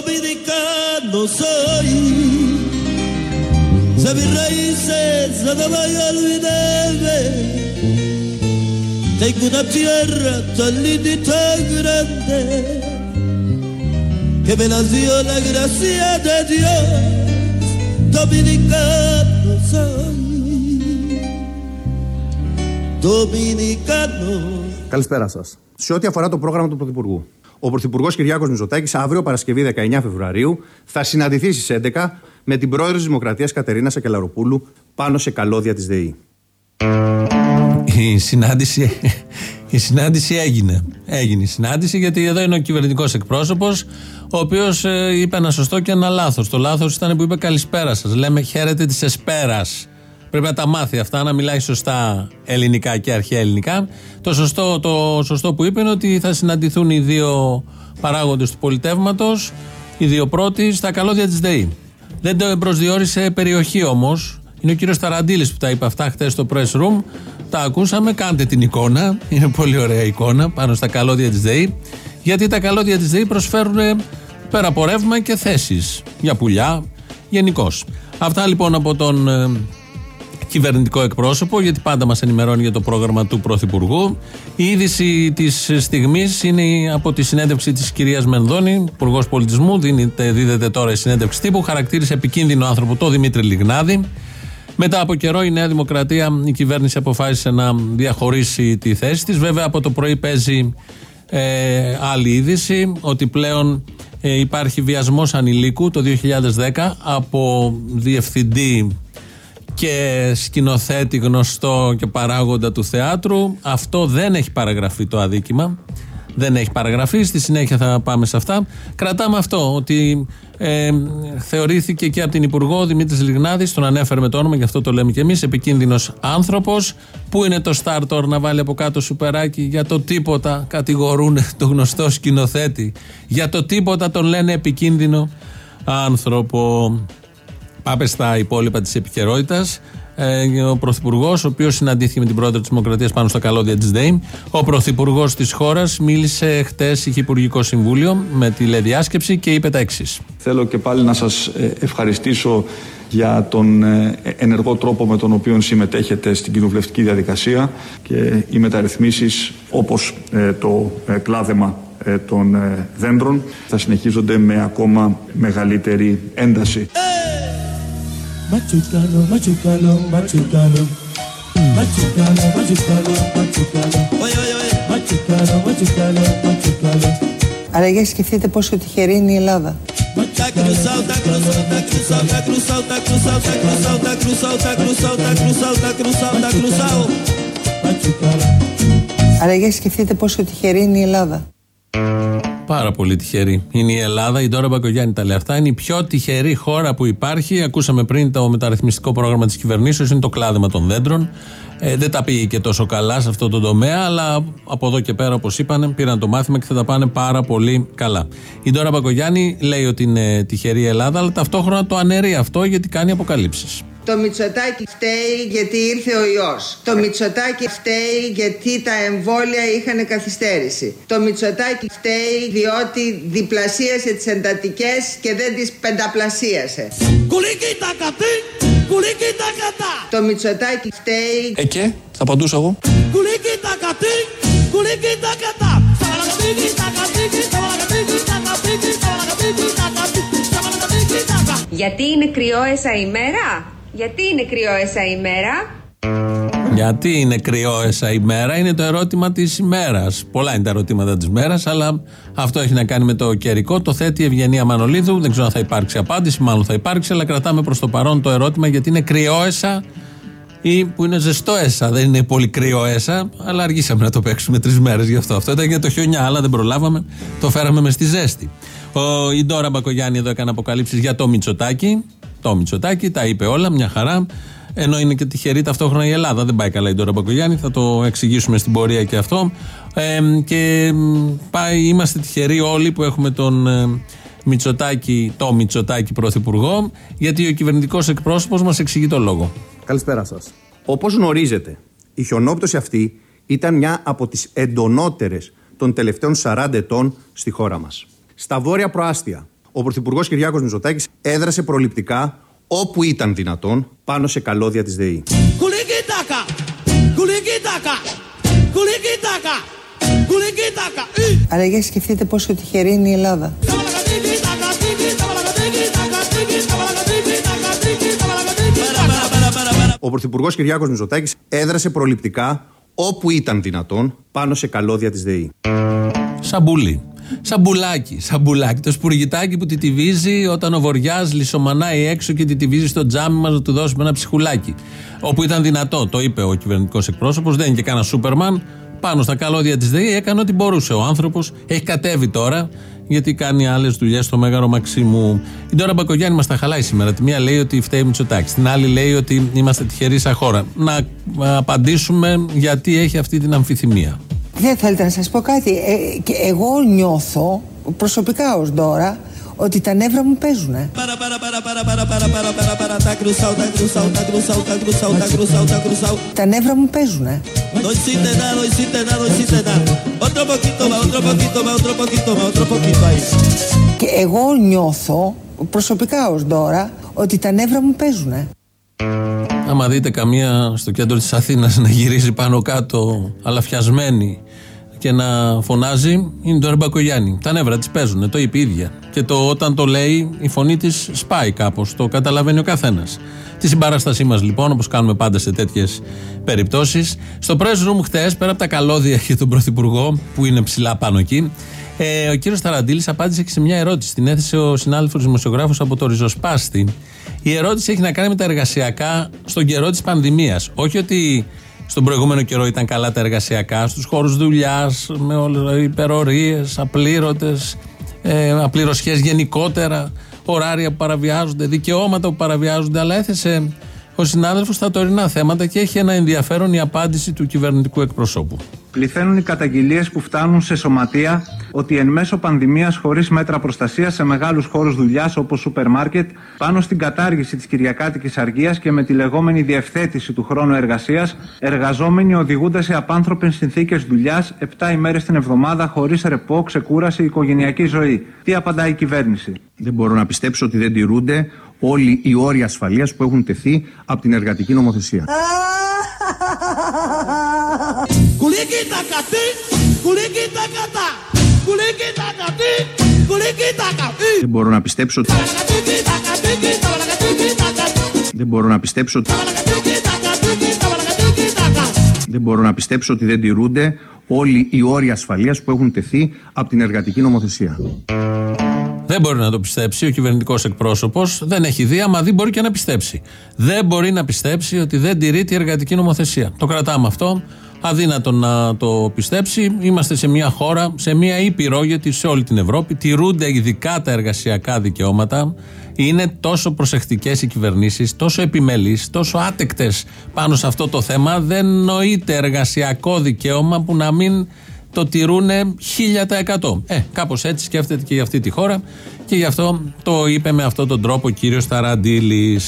dominicano soy. De mis raíces no voy a olvidarme. Tengo una tierra tan linda y tan grande que me la dio la gracia de Dios. Dominicano soy. Dominicano. Καλησπέρα σα. Σε ό,τι αφορά το πρόγραμμα του Πρωθυπουργού. Ο Πρωθυπουργός Κυριάκος Μητσοτάκης αύριο Παρασκευή 19 Φεβρουαρίου θα συναντηθεί στις 11 με την πρόεδρο της Δημοκρατίας Κατερίνα Σακελαροπούλου πάνω σε καλώδια της ΔΕΗ. Η συνάντηση, η συνάντηση έγινε. Έγινε η συνάντηση γιατί εδώ είναι ο κυβερνητικός εκπρόσωπος, ο οποίος ε, είπε ένα σωστό και ένα λάθος. Το λάθος ήταν που είπε καλησπέρα σας. Λέμε χαίρετε της Εσπέρας. Πρέπει να τα μάθει αυτά, να μιλάει σωστά ελληνικά και αρχαία ελληνικά. Το σωστό, το σωστό που είπε είναι ότι θα συναντηθούν οι δύο παράγοντες του πολιτεύματος, οι δύο πρώτοι, στα καλώδια της ΔΕΗ. Δεν το προσδιορίσε περιοχή όμως. Είναι ο κύριος Ταραντήλη που τα είπε αυτά χθες στο press room. Τα ακούσαμε, κάντε την εικόνα. Είναι πολύ ωραία εικόνα πάνω στα καλώδια της ΔΕΗ. Γιατί τα καλώδια της ΔΕΗ προσφέρουν πέρα από ρεύμα και θέσεις για πουλιά γενικώς. Αυτά λοιπόν από τον ε, κυβερνητικό εκπρόσωπο, γιατί πάντα μας ενημερώνει για το πρόγραμμα του Πρωθυπουργού. Η είδηση της στιγμής είναι από τη συνέντευξη της κυρίας Μενδώνη, Υπουργός Πολιτισμού. Δίνεται, δίδεται τώρα η συνέντευξη τύπου. Χαρακτήρισε επικίνδυνο άνθρωπο το Δημήτρη Λιγνάδη. Μετά από καιρό η Νέα Δημοκρατία, η κυβέρνηση αποφάσισε να διαχωρίσει τη θέση της. Βέβαια από το πρωί παίζει ε, άλλη είδηση ότι πλέον ε, υπάρχει βιασμός ανηλίκου το 2010 από διευθυντή και σκηνοθέτη γνωστό και παράγοντα του θεάτρου. Αυτό δεν έχει παραγραφεί το αδίκημα. Δεν έχει παραγραφεί. Στη συνέχεια θα πάμε σε αυτά. Κρατάμε αυτό, ότι ε, θεωρήθηκε και από την Υπουργό Δημήτρης Λιγνάδης, τον ανέφερε με το όνομα, γι' αυτό το λέμε κι εμείς, επικίνδυνος άνθρωπος. Πού είναι το Στάρτορ να βάλει από κάτω σουπεράκι για το τίποτα. Κατηγορούν το γνωστό σκηνοθέτη. Για το τίποτα τον λένε επικίνδυνο άνθρωπο. Πάμε στα υπόλοιπα της επικαιρότητας. Ε, ο Πρωθυπουργός, ο οποίος συναντήθηκε με την πρόεδρο της Δημοκρατίας πάνω στα καλώδια της ΔΕΗ. Ο Πρωθυπουργός της χώρας μίλησε χτες, είχε Υπουργικό Συμβούλιο με τηλεδιάσκεψη και είπε τα εξής. Θέλω και πάλι να σας ευχαριστήσω για τον ε, ενεργό τρόπο με τον οποίο συμμετέχετε στην κοινοβουλευτική διαδικασία και οι μεταρρυθμίσεις όπως ε, το κλάδεμα των δέντρων θα συνεχίζονται με ακόμα μεγαλύτερη ένταση. Machucalo, machucalo, machucalo. Machucalo, machucalo, machucalo. Machucalo, machucalo, machucalo. Αλλά για σκεφτείτε πόσο τυχερή είναι η Ελλάδα. Αλλά για σκεφτείτε πόσο τυχερή είναι η Ελλάδα. Πάρα πολύ τυχερή. Είναι η Ελλάδα, η Ντόρα Μπακογιάννη τα λέει αυτά. Είναι η πιο τυχερή χώρα που υπάρχει. Ακούσαμε πριν το μεταρρυθμιστικό πρόγραμμα της κυβερνήσεως, είναι το κλάδεμα των δέντρων. Ε, δεν τα πήγε και τόσο καλά σε αυτό το τομέα, αλλά από εδώ και πέρα, όπως είπανε, πήραν το μάθημα και θα τα πάνε πάρα πολύ καλά. Η Ντόρα Μπακογιάννη λέει ότι είναι τυχερή η Ελλάδα, αλλά ταυτόχρονα το αναιρεί αυτό γιατί κάνει αποκαλύψεις. Το Μητσοτάκι φταίει γιατί ήρθε ο ιός. Το Μητσοτάκι φταίει γιατί τα εμβόλια είχαν καθυστέρηση. Το Μητσοτάκι φταίει διότι διπλασίασε τις εντατικές και δεν τις πενταπλασίασε. Το Μητσοτάκι φταίει... Ε και, θα απαντούσα εγώ. Γιατί είναι κρυό έσα ημέρα; Γιατί είναι κρυό έσα ημέρα. Γιατί είναι κρυό έσα ημέρα είναι το ερώτημα της ημέρας. Πολλά είναι τα ερωτήματα της μέρα, αλλά αυτό έχει να κάνει με το καιρικό. Το θέτει η Ευγενία Μανολίδου. Δεν ξέρω αν θα υπάρξει απάντηση, μάλλον θα υπάρξει, αλλά κρατάμε προς το παρόν το ερώτημα γιατί είναι κρυό έσα ή που είναι ζεστό έσα. Δεν είναι πολύ κρυό έσα, αλλά αργήσαμε να το παίξουμε τρεις μέρες γι' αυτό. Αυτό ήταν για το χιονιά, αλλά δεν προλάβαμε. Το φέραμε μες στη ζέστη. Ο, η Ντόρα Μπακογιάννη εδώ έκανε αποκαλύψεις για το Μητσοτάκι το Μητσοτάκι, τα είπε όλα, μια χαρά. Ενώ είναι και τυχερή ταυτόχρονα η Ελλάδα. Δεν πάει καλά η Ντόρα Μπακογιάννη, θα το εξηγήσουμε στην πορεία και αυτό. Ε, και πάει, είμαστε τυχεροί όλοι που έχουμε τον ε, Μητσοτάκη, το Μητσοτάκη Πρωθυπουργό, γιατί ο κυβερνητικός εκπρόσωπος μας εξηγεί το λόγο. Καλησπέρα σας. Όπως γνωρίζετε, η χιονόπτωση αυτή ήταν μια από τις εντονότερες των τελευταίων 40 ετών στη χώρα μας. Στα βόρεια προάστια, Ο Πρωθυπουργός Κυριάκος Μητσοτάκης έδρασε προληπτικά όπου ήταν δυνατόν πάνω σε καλώδια της ΔΕΗ. Κουλικίτακα! Κουλικίτακα! Κουλικίτακα! Κουλικίτακα! Αλλά για σκεφτείτε πόσο τυχερή είναι η Ελλάδα. Ο Πρωθυπουργός Κυριάκος Μητσοτάκης έδρασε προληπτικά όπου ήταν δυνατόν πάνω σε καλώδια της ΔΕΗ. Σαμπούλι. Σαμπουλάκι, σαμπουλάκι. Το σπουργητάκι που τιτιβίζει όταν ο Βοριάς λυσσομανάει έξω και τιτιβίζει στο τζάμι μας να του δώσουμε ένα ψυχουλάκι. Όπου ήταν δυνατό, το είπε ο κυβερνητικός εκπρόσωπος, δεν είναι και κανένα Σούπερμαν. Πάνω στα καλώδια της ΔΕΗ έκανε ό,τι μπορούσε. Ο άνθρωπος έχει κατέβει τώρα γιατί κάνει άλλες δουλειές στο Μέγαρο Μαξίμου. Η Ντόρα Μπακογιάννη μας τα χαλάει σήμερα. Τη μία λέει ότι φταίει Μητσοτάκης. Την άλλη λέει ότι είμαστε τυχεροί σαν χώρα. Να απαντήσουμε γιατί έχει αυτή την αμφιθυμία. Δεν θέλετε να σας πω κάτι. Ε, και εγώ νιώθω προσωπικά ως τώρα ότι τα νεύρα μου παίζουν. Τα νεύρα μου παίζουν. Και εγώ νιώθω προσωπικά ως τώρα ότι τα νεύρα μου παίζουν. Άμα δείτε καμία στο κέντρο της Αθήνας να γυρίζει πάνω κάτω αλαφιασμένη και να φωνάζει, είναι το Ρεμπακογιάννη. Τα νεύρα της παίζουν, το είπε η ίδια. Και το, όταν το λέει, η φωνή της σπάει κάπως. Το καταλαβαίνει ο καθένας. Τη συμπαράστασή μας λοιπόν, όπως κάνουμε πάντα σε τέτοιες περιπτώσεις. Στο press room χτε, πέρα από τα καλώδια και τον Πρωθυπουργό, που είναι ψηλά πάνω εκεί, ε, ο κύριος Ταραντήλης απάντησε και σε μια ερώτηση. Την έθεσε ο συνάδελφος δημοσιογράφος από το Ριζοσπάστη. Η ερώτηση έχει να κάνει με τα εργασιακά στον καιρό της πανδημίας. Όχι ότι στον προηγούμενο καιρό ήταν καλά τα εργασιακά, στους χώρους δουλειάς, με όλες υπερορίες, απλήρωτες, ε, απληρωσιέ γενικότερα, ωράρια που παραβιάζονται, δικαιώματα που παραβιάζονται, αλλά έθεσε ο συνάδελφος στα τωρινά θέματα και έχει ένα ενδιαφέρον η απάντηση του κυβερνητικού εκπροσώπου. Πληθαίνουν οι καταγγελίες που φτάνουν σε σωματεία ότι εν μέσω πανδημίας, χωρίς μέτρα προστασίας σε μεγάλους χώρους δουλειάς όπως σούπερ μάρκετ, πάνω στην κατάργηση της Κυριακάτικης Αργίας και με τη λεγόμενη διευθέτηση του χρόνου εργασίας, εργαζόμενοι οδηγούνται σε απάνθρωπες συνθήκες δουλειάς 7 ημέρες την εβδομάδα χωρίς ρεπό, ξεκούραση, οικογενειακή ζωή. Τι απαντάει η κυβέρνηση; Δεν μπορώ να πιστέψω ότι δεν τηρούνται όλοι οι όροι ασφαλείας που έχουν τεθεί από την εργατική νομοθεσία. Κουλικίτακα, τι, κουλικίτακα, τα. Κουλικίτακα, τι, κουλικίτακα, τι. Δεν μπορώ να πιστέψω ότι. Τακατίκιτακα, τίκιτα, βαλακατίκιτακα, Δεν μπορώ να πιστέψω ότι. βαλακατίκιτακα, τίκιτα, βαλακατίκιτακα. Δεν μπορώ να πιστέψω ότι δεν τηρούνται όλοι οι όροι ασφαλείας που έχουν τεθεί από την εργατική νομοθεσία. Δεν μπορεί να το πιστέψει ο κυβερνητικός εκπρόσωπος. Δεν έχει δει, άμα δει μπορεί και να πιστέψει. Δεν μπορεί να πιστέψει ότι δεν τηρείται η εργατική νομοθεσία. Το κρατάμε αυτό. Αδύνατο να το πιστέψει. Είμαστε σε μια χώρα, σε μια ήπειρο, γιατί σε όλη την Ευρώπη τηρούνται ειδικά τα εργασιακά δικαιώματα. Είναι τόσο προσεκτικές οι κυβερνήσεις, τόσο επιμελείς, τόσο άτεκτες πάνω σε αυτό το θέμα. Δεν νοείται εργασιακό δικαίωμα που να μην το τηρούν 1000%. Ε, κάπως έτσι σκέφτεται και για αυτή τη χώρα και γι' αυτό το είπε με αυτόν τον τρόπο ο κύριος Ταραντήλη.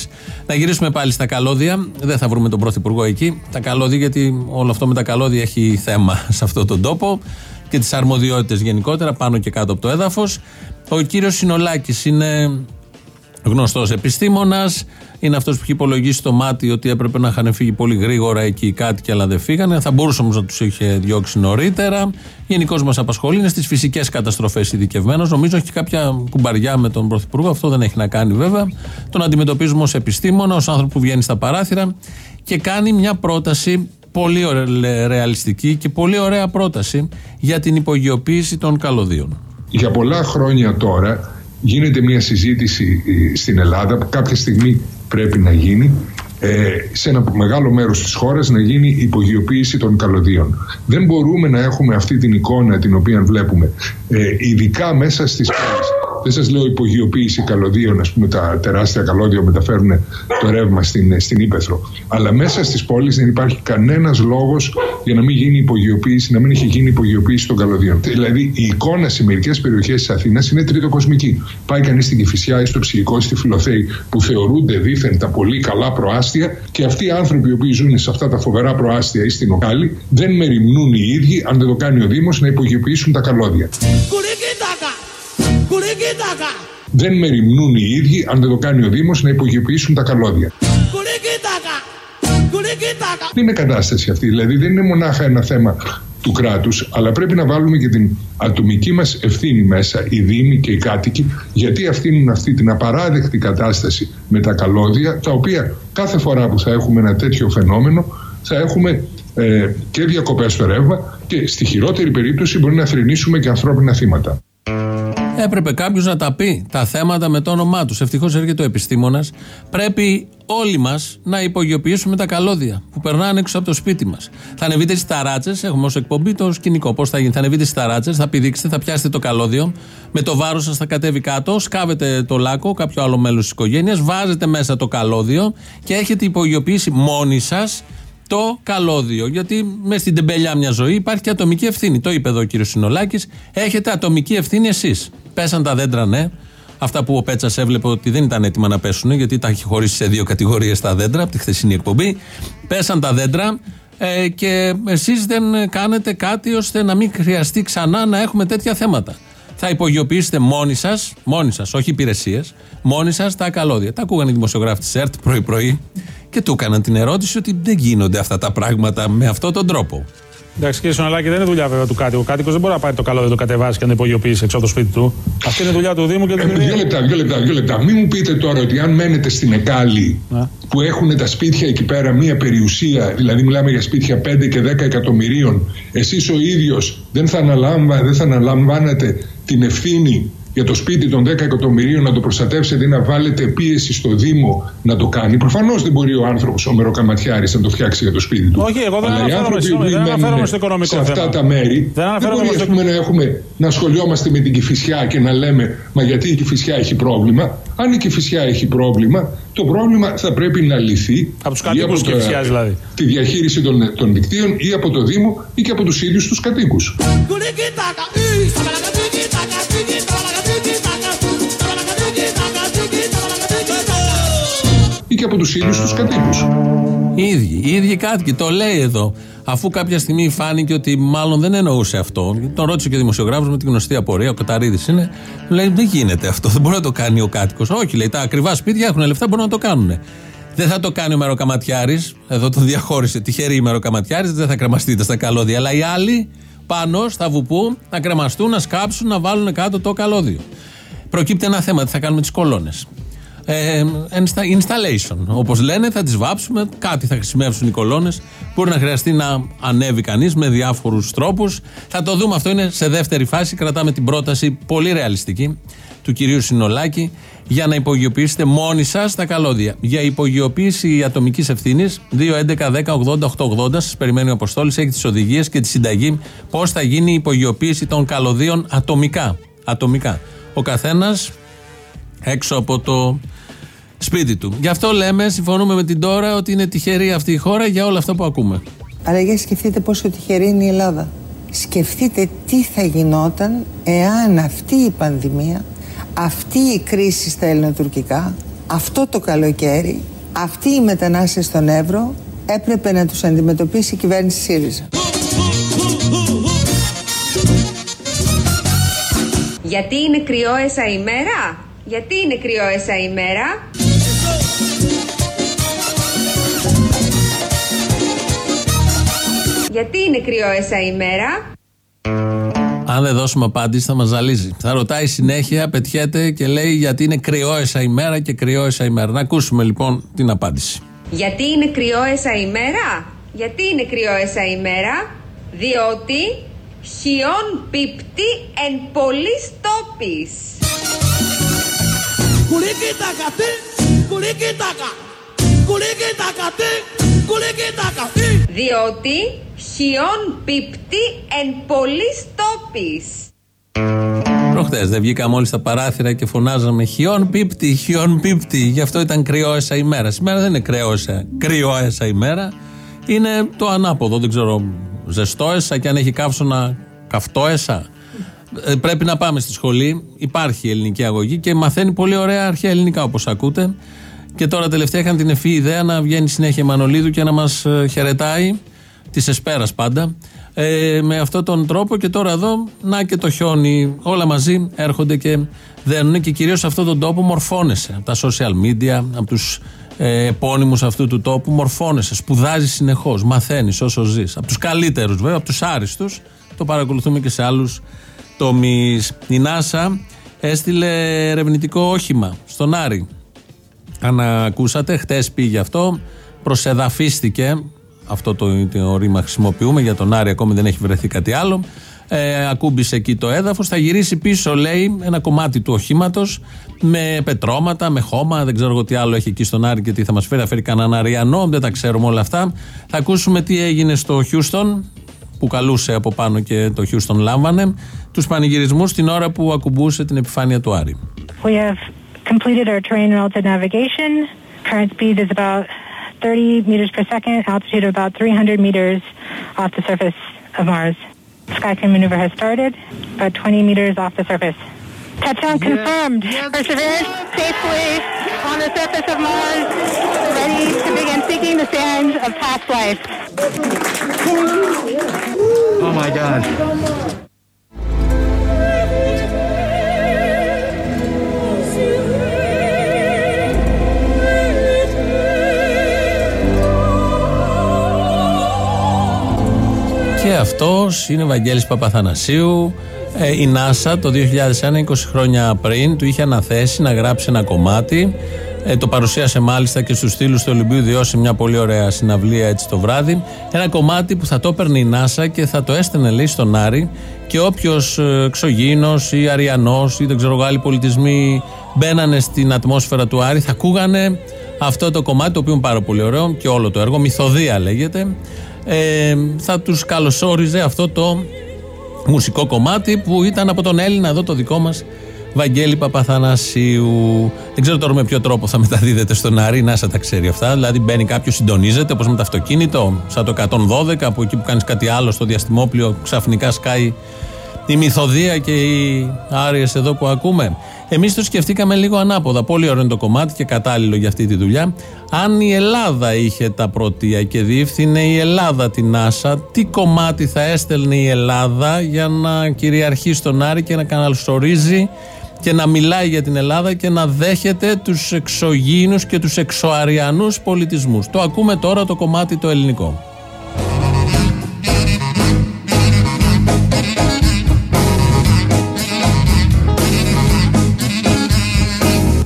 Να γυρίσουμε πάλι στα καλώδια. Δεν θα βρούμε τον Πρωθυπουργό εκεί. Τα καλώδια, γιατί όλο αυτό με τα καλώδια έχει θέμα σε αυτόν τον τόπο και τις αρμοδιότητες γενικότερα πάνω και κάτω από το έδαφος. Ο κύριος Συνολάκης είναι γνωστός επιστήμονας. Είναι αυτός που έχει υπολογίσει στο μάτι ότι έπρεπε να είχαν φύγει πολύ γρήγορα εκεί οι κάτοικοι, αλλά δεν φύγανε. Θα μπορούσε όμως να τους είχε διώξει νωρίτερα. Γενικώς μας απασχολεί. Είναι στις φυσικές καταστροφές ειδικευμένος. Νομίζω έχει και κάποια κουμπαριά με τον Πρωθυπουργό. Αυτό δεν έχει να κάνει βέβαια. Τον αντιμετωπίζουμε ως επιστήμονα, ως άνθρωπο που βγαίνει στα παράθυρα και κάνει μια πρόταση πολύ ωραία, ρεαλιστική και πολύ ωραία πρόταση για την υπογειοποίηση των καλωδίων. Για πολλά χρόνια τώρα γίνεται μια συζήτηση ε, στην Ελλάδα που κάποια στιγμή πρέπει να γίνει ε, σε ένα μεγάλο μέρος της χώρας να γίνει υπογειοποίηση των καλωδίων. Δεν μπορούμε να έχουμε αυτή την εικόνα την οποία βλέπουμε, ε, ειδικά μέσα στις πόλεις. Δεν σας λέω υπογειοποίηση καλωδίων, ας πούμε τα τεράστια καλώδια που μεταφέρουν το ρεύμα στην, στην Ήπεθρο. Αλλά μέσα στις πόλεις δεν υπάρχει κανένας λόγος για να μην γίνει υπογειοποίηση, να μην έχει γίνει υπογειοποίηση των καλωδίων. Δηλαδή η εικόνα σε μερικές περιοχές της Αθήνας είναι τριτοκοσμική. Πάει κανείς στην Κηφισιά ή στο Ψυχικό ή στη Φιλοθέη που θεωρούνται δήθεν τα πολύ καλά προάστια και αυτοί οι άνθρωποι οι οποίοι ζουν σε αυτά τα φοβερά προάστια ή στην Οκάλη δεν μεριμνούν οι ίδιοι, αν δεν το κάνει ο Δήμος, να υπογειοποιήσουν τα καλώδια. Κουλικίτακα, κουλικίτακα, δεν μεριμνούν οι ίδιοι, αν δεν το κάνει ο Δήμος, να υπογειοποιήσουν τα καλώδια. Δεν είναι κατάσταση αυτή. Δηλαδή δεν είναι μονάχα ένα θέμα του κράτους, αλλά πρέπει να βάλουμε και την ατομική μας ευθύνη μέσα, οι Δήμοι και οι κάτοικοι, γιατί αυτήν αυτή την απαράδεκτη κατάσταση με τα καλώδια, τα οποία κάθε φορά που θα έχουμε ένα τέτοιο φαινόμενο, θα έχουμε ε, και διακοπές στο ρεύμα και στη χειρότερη περίπτωση μπορεί να θρυνήσουμε και ανθρώπινα θύματα. Έπρεπε κάποιος να τα πει τα θέματα με το όνομά τους. Ευτυχώς έρχεται ο επιστήμονας. Πρέπει όλοι μας να υπογειοποιήσουμε τα καλώδια που περνάνε έξω από το σπίτι μας. Θα ανεβείτε στις ταράτσες, έχουμε ως εκπομπή το σκηνικό. Πώς θα γίνει, θα ανεβείτε στις ταράτσες, θα πηδήξετε, θα πιάσετε το καλώδιο, με το βάρος σας θα κατέβει κάτω, σκάβετε το λάκκο, κάποιο άλλο μέλος της οικογένειας, βάζετε μέσα το καλώδιο και έχετε υπογειοποιήσει μόνοι σας το καλώδιο. Γιατί μες στην τεμπελιά μια ζωή υπάρχει και ατομική ευθύνη. Το είπε εδώ ο κύριος Συνολάκης. Έχετε ατομική ευθύνη εσείς. Πέσαν τα δέντρα, ναι. Αυτά που ο Πέτσας έβλεπε ότι δεν ήταν έτοιμα να πέσουν, γιατί τα έχει χωρίσει σε δύο κατηγορίες τα δέντρα από τη χθεσινή εκπομπή. Πέσαν τα δέντρα ε, και εσείς δεν κάνετε κάτι ώστε να μην χρειαστεί ξανά να έχουμε τέτοια θέματα. Θα υπογειοποιήσετε μόνοι σας, μόνοι σας, όχι υπηρεσίες, μόνοι σας τα καλώδια. Τα ακούγανε οι δημοσιογράφοι της ΕΡΤ πρωί-πρωί και του έκαναν την ερώτηση ότι δεν γίνονται αυτά τα πράγματα με αυτόν τον τρόπο. Εντάξει, κύριε Σοναλάκη, δεν είναι δουλειά βέβαια του κάτοικου. Ο κάτοικος δεν μπορεί να πάρει το καλό, δεν το κατεβάσει και να υπογειοποιήσει έξω από το σπίτι του. Αυτή είναι δουλειά του Δήμου και του ε, Δύο λεπτά, δύο λεπτά, δύο λεπτά. Μην μου πείτε τώρα ότι αν μένετε στην Εκάλη που έχουν τα σπίτια εκεί πέρα μία περιουσία, δηλαδή μιλάμε για σπίτια 5 και 10 εκατομμυρίων, εσείς ο ίδιος δεν θα, δεν θα αναλαμβάνετε την ευθύνη για το σπίτι των 10 εκατομμυρίων να το προστατεύσετε ή να βάλετε πίεση στο Δήμο να το κάνει. Προφανώς δεν μπορεί ο άνθρωπος, ο μεροκαματιάρης, να το φτιάξει για το σπίτι του. Όχι, εγώ δεν Αλλά οι άνθρωποι που μένουν στο οικονομικό σε αυτά θέμα. τα μέρη δεν, δεν μπορεί στο... να, έχουμε, να ασχολιόμαστε με την Κυφυσιά και να λέμε Μα γιατί η Κυφυσιά έχει πρόβλημα; Αν η Κυφυσιά έχει πρόβλημα, το πρόβλημα θα πρέπει να λυθεί. Από τους κατοίκους της Κυφυσιά δηλαδή. Τη διαχείριση των, των δικτύων ή από το Δήμο ή και από τους ίδιους τους κατοίκους και από τους ίδιους τους κατοίκους. Οι ίδιοι, οι ίδιοι κάτοικοι. Το λέει εδώ. Αφού κάποια στιγμή φάνηκε ότι μάλλον δεν εννοούσε αυτό, τον ρώτησε και ο δημοσιογράφος με την γνωστή απορία, ο Καταρίδης είναι, λέει δεν γίνεται αυτό, δεν μπορεί να το κάνει ο κάτοικος. Όχι, λέει τα ακριβά σπίτια έχουν λεφτά, μπορούν να το κάνουν. Δεν θα το κάνει ο μεροκαματιάρης, εδώ τον διαχώρισε. Τυχερή η μεροκαματιάρης, δεν θα κρεμαστείτε στα καλώδια. Αλλά οι άλλοι πάνω στα βουπού να κρεμαστούν, να σκάψουν, να βάλουν κάτω το καλώδιο. Προκύπτει ένα θέμα, τι θα κάνουμε τις κολόνες ε, installation. Όπως λένε, θα τις βάψουμε, κάτι θα χρησιμεύσουν οι κολόνες. Μπορεί να χρειαστεί να ανέβει κανείς με διάφορους τρόπους. Θα το δούμε αυτό. Είναι σε δεύτερη φάση. Κρατάμε την πρόταση πολύ ρεαλιστική του κυρίου Συνολάκη για να υπογειοποιήσετε μόνοι σας τα καλώδια. Για υπογειοποίηση ατομικής ευθύνης 2.11.10.80.880 σας περιμένει ο Αποστόλης. Έχει τις οδηγίες και τη συνταγή πώς θα γίνει η υπογειοποίηση των καλωδίων ατομικά. ατομικά. Ο καθένας έξω από το σπίτι του. Γι' αυτό λέμε, συμφωνούμε με την τώρα, ότι είναι τυχερή αυτή η χώρα για όλα αυτά που ακούμε. Αλλά για σκεφτείτε πόσο τυχερή είναι η Ελλάδα. Σκεφτείτε τι θα γινόταν εάν αυτή η πανδημία, αυτή η κρίση στα ελληνοτουρκικά, αυτό το καλοκαίρι, αυτή η μετανάστες στον Εύρο έπρεπε να τους αντιμετωπίσει η κυβέρνηση ΣΥΡΙΖΑ. Γιατί είναι κρυό έσα ημέρα; Γιατί είναι κρυό έσα ημέρα; Γιατί είναι κρυό έσα ημέρα; Αν δεν δώσουμε απάντηση θα μας ζαλίζει. Θα ρωτάει συνέχεια, πετιέται και λέει γιατί είναι κρυό έσα ημέρα και κρυό έσα ημέρα. Να ακούσουμε λοιπόν την απάντηση. Γιατί είναι κρυό έσα ημέρα; Γιατί είναι κρυό έσα ημέρα; Διότι χιόν πίπτει εν πολλής τόπης. Διότι χιόν πίπτει εν πολλής τόπης. Προχθέ δεν βγήκαμε όλοι στα παράθυρα και φωνάζαμε χιόν πίπτη, χιόν πίπτη. Γι' αυτό ήταν κρυόεσα ημέρα. Σήμερα δεν είναι κρυόεσα, κρυόεσα ημέρα. Είναι το ανάποδο. Δεν ξέρω, ζεστόεσα και αν έχει καύσωνα καυτόεσα. Ε, πρέπει να πάμε στη σχολή. Υπάρχει ελληνική αγωγή και μαθαίνει πολύ ωραία αρχαία ελληνικά όπως ακούτε. Και τώρα τελευταία είχαν την ευφύ ιδέα να βγαίνει συνέχεια Μανολίδου και να μας ε, χαιρετάει, της Εσπέρας πάντα, ε, με αυτόν τον τρόπο. Και τώρα εδώ, να και το χιόνι, όλα μαζί έρχονται και δένουν και κυρίως σε αυτόν τον τόπο μορφώνεσαι. Από τα social media, από τους ε, επώνυμους αυτού του τόπου, μορφώνεσαι, σπουδάζεις συνεχώς, μαθαίνεις όσο ζεις. Από τους καλύτερους βέβαια, από τους άριστους. Το παρακολουθούμε και σε άλλους τομεί. Η NASA έστειλε ερευνητικό όχημα στον Άρη. Αν ακούσατε, χτες πήγε αυτό, προσεδαφίστηκε. Αυτό το, το ρήμα χρησιμοποιούμε για τον Άρη, ακόμη δεν έχει βρεθεί κάτι άλλο ε, ακούμπησε εκεί το έδαφος. Θα γυρίσει πίσω, λέει, ένα κομμάτι του οχήματος με πετρώματα, με χώμα. Δεν ξέρω εγώ τι άλλο έχει εκεί στον Άρη και τι θα μας φέρει. Θα φέρει κανέναν Αριανό, δεν τα ξέρουμε όλα αυτά. Θα ακούσουμε τι έγινε στο Χιούστον, που καλούσε από πάνω και το Χιούστον λάμβανε, του πανηγυρισμού την ώρα που ακουμπούσε την επιφάνεια του Άρη. We have completed our terrain relative navigation. Current speed is about 30 meters per second, altitude of about 300 meters off the surface of Mars. Skycam maneuver has started, about 20 meters off the surface. Touchdown confirmed. Perseverance safely on the surface of Mars, ready to begin seeking the sands of past life. Oh my God. Και αυτό είναι ο Βαγγέλης Παπαθανασίου. Ε, η NASA το 2001, 20 χρόνια πριν, του είχε αναθέσει να γράψει ένα κομμάτι. Ε, το παρουσίασε μάλιστα και στους στήλους του Ολυμπίου Διώση μια πολύ ωραία συναυλία έτσι το βράδυ. Ένα κομμάτι που θα το έπαιρνε η NASA και θα το έστενε λέει στον Άρη και όποιος εξωγήινο ή αριανός ή δεν ξέρω εγώ άλλοι πολιτισμοί μπαίνανε στην ατμόσφαιρα του Άρη θα ακούγανε αυτό το κομμάτι το οποίο είναι πάρα πολύ ωραίο και όλο το έργο. Μυθοδία λέγεται ε, θα τους καλωσόριζε αυτό το μουσικό κομμάτι που ήταν από τον Έλληνα εδώ το δικό μας Βαγγέλη Παπαθανασίου. Δεν ξέρω τώρα με ποιο τρόπο θα μεταδίδεται στον Άρη, να τα ξέρει αυτά. Δηλαδή μπαίνει κάποιος, συντονίζεται όπως με το αυτοκίνητο, σαν το 112, από εκεί που κάνεις κάτι άλλο στο διαστημόπλιο, ξαφνικά σκάει η μυθοδία και οι άριες εδώ που ακούμε. Εμείς το σκεφτήκαμε λίγο ανάποδα. Πολύ ωραίο είναι το κομμάτι και κατάλληλο για αυτή τη δουλειά. Αν η Ελλάδα είχε τα πρωτεία και διεύθυνε η Ελλάδα την Άσα, τι κομμάτι θα έστελνε η Ελλάδα για να κυριαρχεί στον Άρη και να καναλσορίζει και να μιλάει για την Ελλάδα και να δέχεται τους εξωγήινους και τους εξωαριανούς πολιτισμούς. Το ακούμε τώρα το κομμάτι το ελληνικό.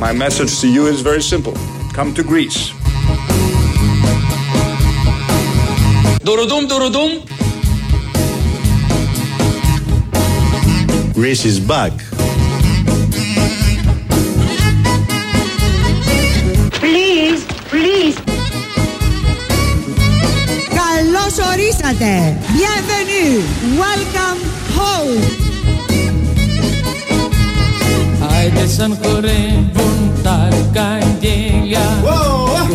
My message to you is very simple. Come to Greece. Durudum durudum. Greece is back. Please, please. Καλώς ορίσατε. Bienvenue. Welcome home. Άιντε σαν χορεύουν τα καγγέλια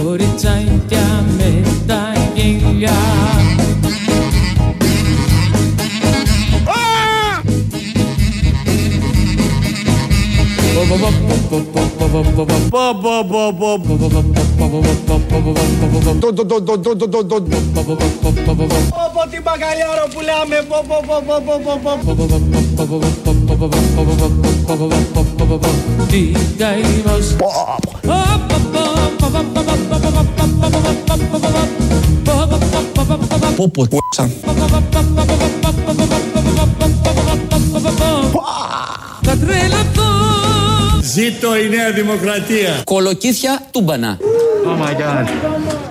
Κοριτσάκια με τα γέλια. Πω την μπαγκαλιάρο που λέμε Πω πω Θα τρελαθώ Ζήτω η Νέα Δημοκρατία. Κολοκύθια τούμπανα Oh my God.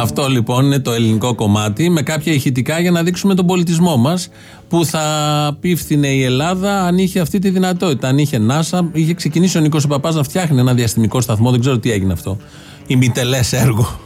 Αυτό λοιπόν είναι το ελληνικό κομμάτι με κάποια ηχητικά για να δείξουμε τον πολιτισμό μας που θα πίφθηνε η Ελλάδα αν είχε αυτή τη δυνατότητα. Αν είχε NASA, είχε ξεκινήσει ο Νίκος Παπάς να φτιάχνει ένα διαστημικό σταθμό, δεν ξέρω τι έγινε αυτό. Ημιτελέ έργο.